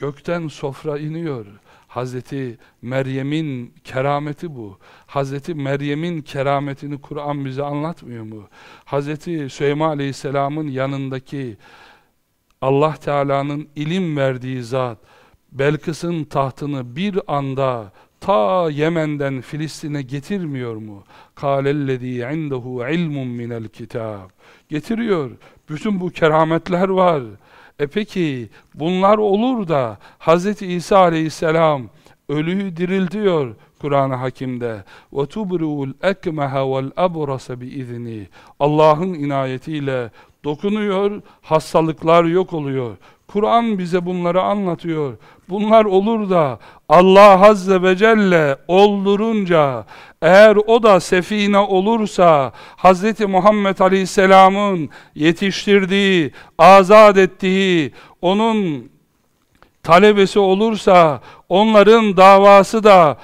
Gökten sofra iniyor. Hazreti Meryem'in kerameti bu. Hazreti Meryem'in kerametini Kur'an bize anlatmıyor mu? Hazreti Süleyman Aleyhisselam'ın yanındaki Allah Teala'nın ilim verdiği zat Belkıs'ın tahtını bir anda ta Yemen'den Filistin'e getirmiyor mu? Kâlellezî indehu ilmun minel kitab. Getiriyor. Bütün bu kerametler var. E peki bunlar olur da Hz. İsa aleyhisselam ölüyü diriltiyor Kur'an-ı Hakim'de. وَتُبْرُوا الْاَكْمَهَ وَالْأَبْرَسَ بِإِذْنِهِ Allah'ın inayetiyle dokunuyor, hastalıklar yok oluyor. Kur'an bize bunları anlatıyor. Bunlar olur da Allah Azze ve Celle oldurunca eğer o da sefine olursa Hz. Muhammed Aleyhisselam'ın yetiştirdiği, azat ettiği, onun talebesi olursa onların davası da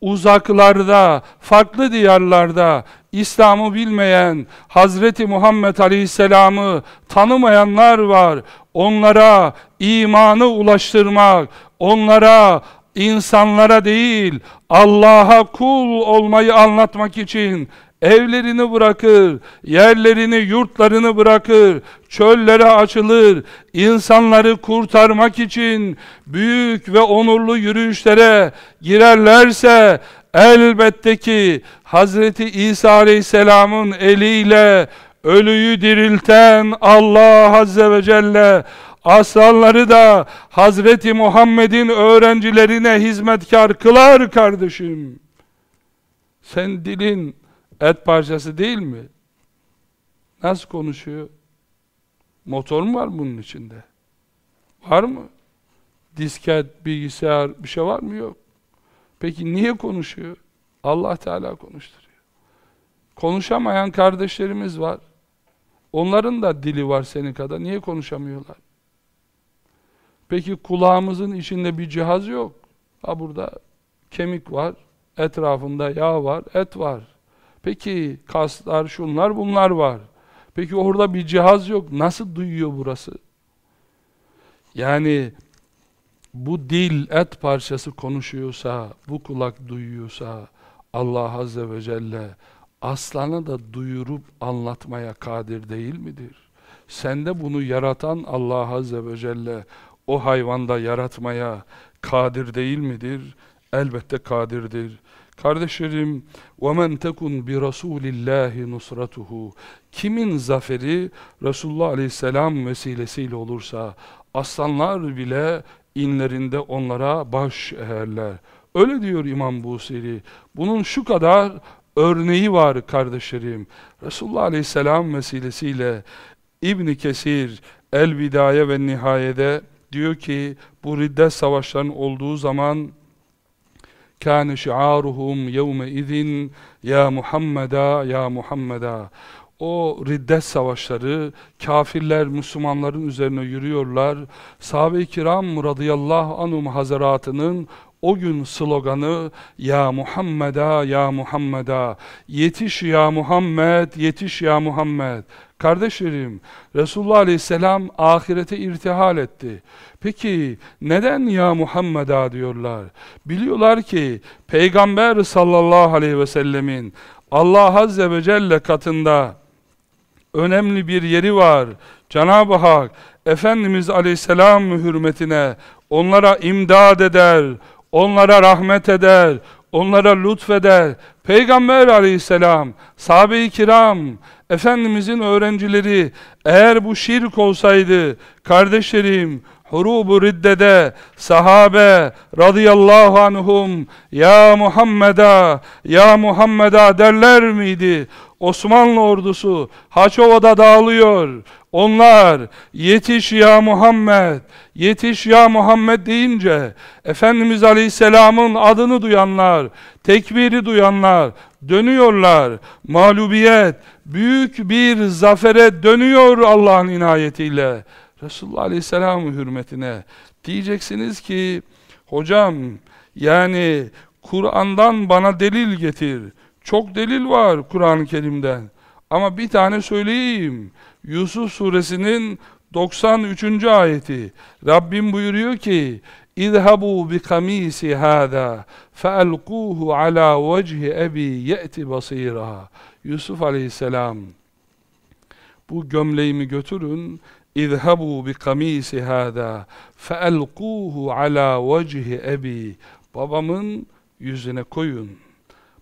uzaklarda, farklı diyarlarda İslam'ı bilmeyen, Hazreti Muhammed Aleyhisselam'ı tanımayanlar var. Onlara imanı ulaştırmak, onlara insanlara değil Allah'a kul olmayı anlatmak için evlerini bırakır, yerlerini, yurtlarını bırakır, çöllere açılır, insanları kurtarmak için büyük ve onurlu yürüyüşlere girerlerse elbette ki Hazreti İsa Aleyhisselam'ın eliyle ölüyü dirilten Allah Azze ve Celle aslanları da Hazreti Muhammed'in öğrencilerine hizmetkar kılar kardeşim. Sen dilin et parçası değil mi? Nasıl konuşuyor? Motor mu var bunun içinde? Var mı? Disket, bilgisayar bir şey var mı? Yok. Peki niye konuşuyor? Allah Teala konuşturuyor. Konuşamayan kardeşlerimiz var. Onların da dili var senin kadar. Niye konuşamıyorlar? Peki kulağımızın içinde bir cihaz yok. Ha burada kemik var, etrafında yağ var, et var. Peki kaslar, şunlar, bunlar var. Peki orada bir cihaz yok. Nasıl duyuyor burası? Yani bu dil et parçası konuşuyorsa, bu kulak duyuyorsa Allah Azze ve Celle aslanı da duyurup anlatmaya kadir değil midir? Sende bunu yaratan Allah Azze ve Celle o hayvanda yaratmaya kadir değil midir? Elbette kadirdir. Kardeşlerim, وَمَنْ تَكُنْ بِرَسُولِ اللّٰهِ نُصْرَتُهُ Kimin zaferi Resulullah Aleyhisselam vesilesiyle olursa, aslanlar bile inlerinde onlara baş eğerler. Öyle diyor İmam Busiri. Bunun şu kadar örneği var kardeşlerim. Resulullah Aleyhisselam vesilesiyle İbn Kesir El Vidaye ve Nihayede diyor ki bu riddet savaşların olduğu zaman كان شعارهم يومئذ ya Muhammeda ya Muhammeda o riddet savaşları kafirler Müslümanların üzerine yürüyorlar. Sahabe-i kiram radıyallahu anhum hazaratının o gün sloganı Ya Muhammeda Ya Muhammeda Yetiş ya Muhammed Yetiş ya Muhammed Kardeşlerim Resulullah Aleyhisselam ahirete irtihal etti. Peki neden ya Muhammed'a diyorlar? Biliyorlar ki Peygamber sallallahu aleyhi ve sellemin Allah Azze ve Celle katında önemli bir yeri var. Cenab-ı Hak Efendimiz Aleyhisselam hürmetine onlara imdad eder, onlara rahmet eder, onlara lütfeder. Peygamber aleyhisselam, sahabe-i kiram, Efendimizin öğrencileri eğer bu şirk olsaydı kardeşlerim Hurubu Ridde'de sahabe radıyallahu anhum ya Muhammed'a ya Muhammed'a derler miydi? Osmanlı ordusu Haçova'da dağılıyor. Onlar yetiş ya Muhammed, yetiş ya Muhammed deyince Efendimiz Aleyhisselam'ın adını duyanlar, tekbiri duyanlar dönüyorlar. Mağlubiyet büyük bir zafere dönüyor Allah'ın inayetiyle. Resulullah Aleyhisselam hürmetine diyeceksiniz ki hocam yani Kur'an'dan bana delil getir. Çok delil var Kur'an-ı Kerim'den. Ama bir tane söyleyeyim. Yusuf suresinin 93. ayeti. Rabbim buyuruyor ki İzhabu bi kamisi hâdâ feelkûhu alâ vecihi ebi ye'ti basîrâ. Yusuf aleyhisselam bu gömleğimi götürün İzhabu bi kamisi hâdâ feelkûhu alâ vecihi ebi. Babamın yüzüne koyun.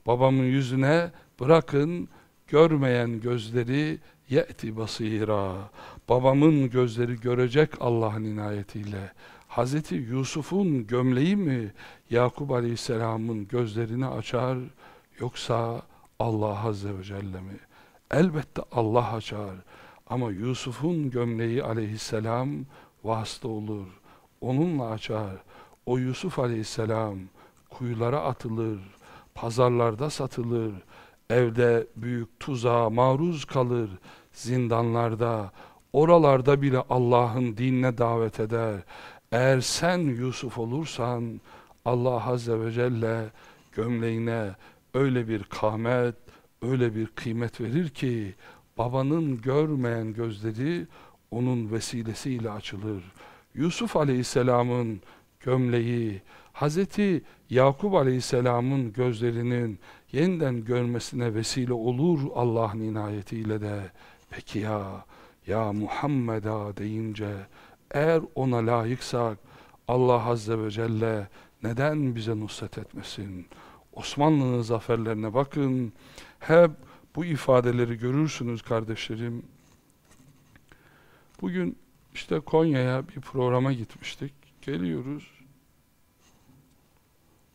Babamın yüzüne bırakın görmeyen gözleri ye'ti basira. Babamın gözleri görecek Allah'ın inayetiyle. Hazreti Yusuf'un gömleği mi Yakup Aleyhisselam'ın gözlerini açar yoksa Allah Azze ve Celle mi? Elbette Allah açar. Ama Yusuf'un gömleği aleyhisselam vasıta olur. Onunla açar. O Yusuf aleyhisselam kuyulara atılır, pazarlarda satılır, evde büyük tuzağa maruz kalır, zindanlarda, oralarda bile Allah'ın dinine davet eder. Eğer sen Yusuf olursan, Allah Azze ve Celle gömleğine öyle bir kâmet, öyle bir kıymet verir ki, babanın görmeyen gözleri onun vesilesiyle açılır. Yusuf Aleyhisselam'ın gömleği, Hazreti Yakup Aleyhisselam'ın gözlerinin yeniden görmesine vesile olur Allah'ın inayetiyle de. Peki ya, ya Muhammed'a deyince eğer ona layıksak Allah Azze ve Celle neden bize nusret etmesin? Osmanlı'nın zaferlerine bakın. Hep bu ifadeleri görürsünüz kardeşlerim. Bugün işte Konya'ya bir programa gitmiştik. Geliyoruz.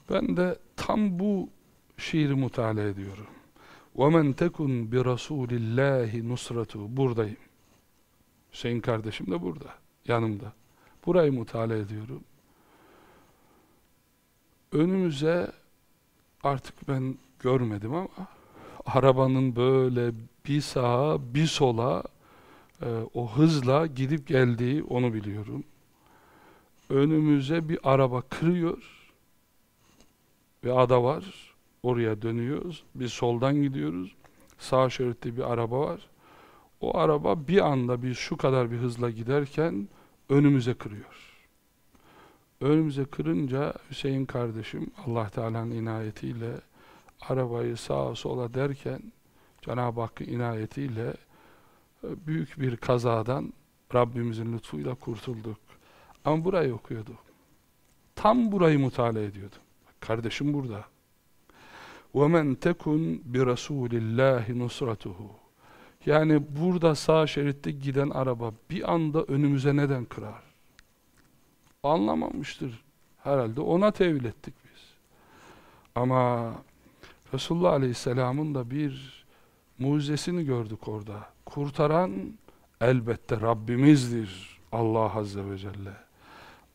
Ben de tam bu şiiri mutala ediyorum. وَمَنْ تَكُنْ بِرَسُولِ اللّٰهِ نُصْرَةُ Buradayım. Hüseyin kardeşim de burada, yanımda. Burayı mutala ediyorum. Önümüze artık ben görmedim ama arabanın böyle bir sağa bir sola e, o hızla gidip geldiği onu biliyorum. Önümüze bir araba kırıyor ve ada var. Oraya dönüyoruz. Biz soldan gidiyoruz. Sağ şeritte bir araba var. O araba bir anda biz şu kadar bir hızla giderken önümüze kırıyor. Önümüze kırınca Hüseyin kardeşim Allah Teala'nın inayetiyle arabayı sağa sola derken Cenab-ı Hakk'ın inayetiyle e, büyük bir kazadan Rabbimizin lütfuyla kurtulduk. Ama burayı okuyordu. Tam burayı mutala ediyordu. Kardeşim burada. وَمَنْ تَكُنْ بِرَسُولِ اللّٰهِ نُصْرَتُهُ Yani burada sağ şeritte giden araba bir anda önümüze neden kırar? Anlamamıştır herhalde. Ona tevil ettik biz. Ama Resulullah Aleyhisselam'ın da bir mucizesini gördük orada. Kurtaran elbette Rabbimizdir Allah Azze ve Celle.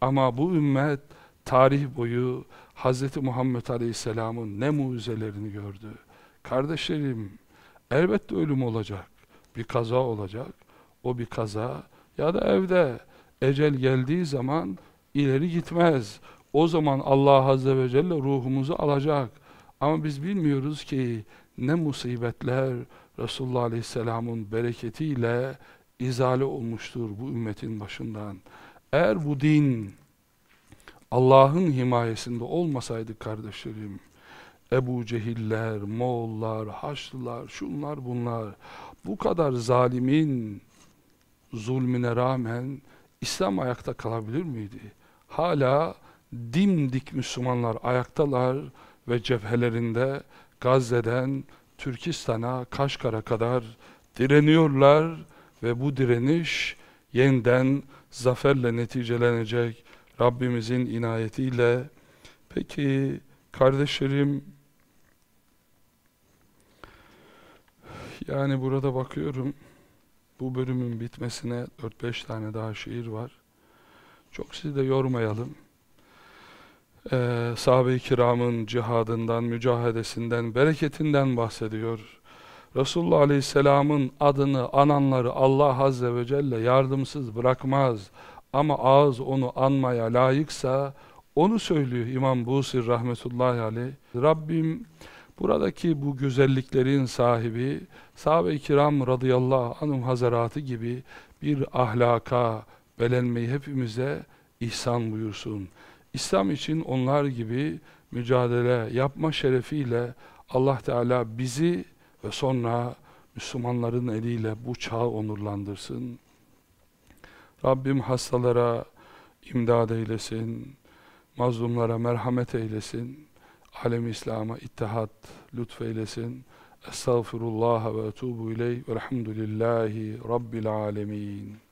Ama bu ümmet tarih boyu Hz. Muhammed Aleyhisselam'ın ne mucizelerini gördü. Kardeşlerim, elbette ölüm olacak. Bir kaza olacak. O bir kaza ya da evde ecel geldiği zaman ileri gitmez. O zaman Allah Azze ve Celle ruhumuzu alacak. Ama biz bilmiyoruz ki ne musibetler Resulullah Aleyhisselam'ın bereketiyle izale olmuştur bu ümmetin başından. Eğer bu din Allah'ın himayesinde olmasaydı kardeşlerim, Ebu Cehiller, Moğollar, Haçlılar, şunlar bunlar, bu kadar zalimin zulmüne rağmen İslam ayakta kalabilir miydi? Hala dimdik Müslümanlar ayaktalar ve cephelerinde Gazze'den Türkistan'a, Kaşgar'a kadar direniyorlar ve bu direniş yeniden zaferle neticelenecek Rabbimizin inayetiyle. Peki kardeşlerim yani burada bakıyorum bu bölümün bitmesine 4-5 tane daha şiir var. Çok sizi de yormayalım e, sahabe-i kiramın cihadından, mücahedesinden, bereketinden bahsediyor. Resulullah Aleyhisselam'ın adını ananları Allah Azze ve Celle yardımsız bırakmaz. Ama ağız onu anmaya layıksa onu söylüyor İmam Busir rahmetullahi aleyh. Rabbim buradaki bu güzelliklerin sahibi sahabe-i kiram radıyallahu anhum hazaratı gibi bir ahlaka belenmeyi hepimize ihsan buyursun. İslam için onlar gibi mücadele yapma şerefiyle Allah Teala bizi ve sonra Müslümanların eliyle bu çağı onurlandırsın. Rabbim hastalara imdad eylesin, mazlumlara merhamet eylesin, alem İslam'a ittihat lütfeylesin. Estağfirullah ve etubu ileyh velhamdülillahi rabbil alemin.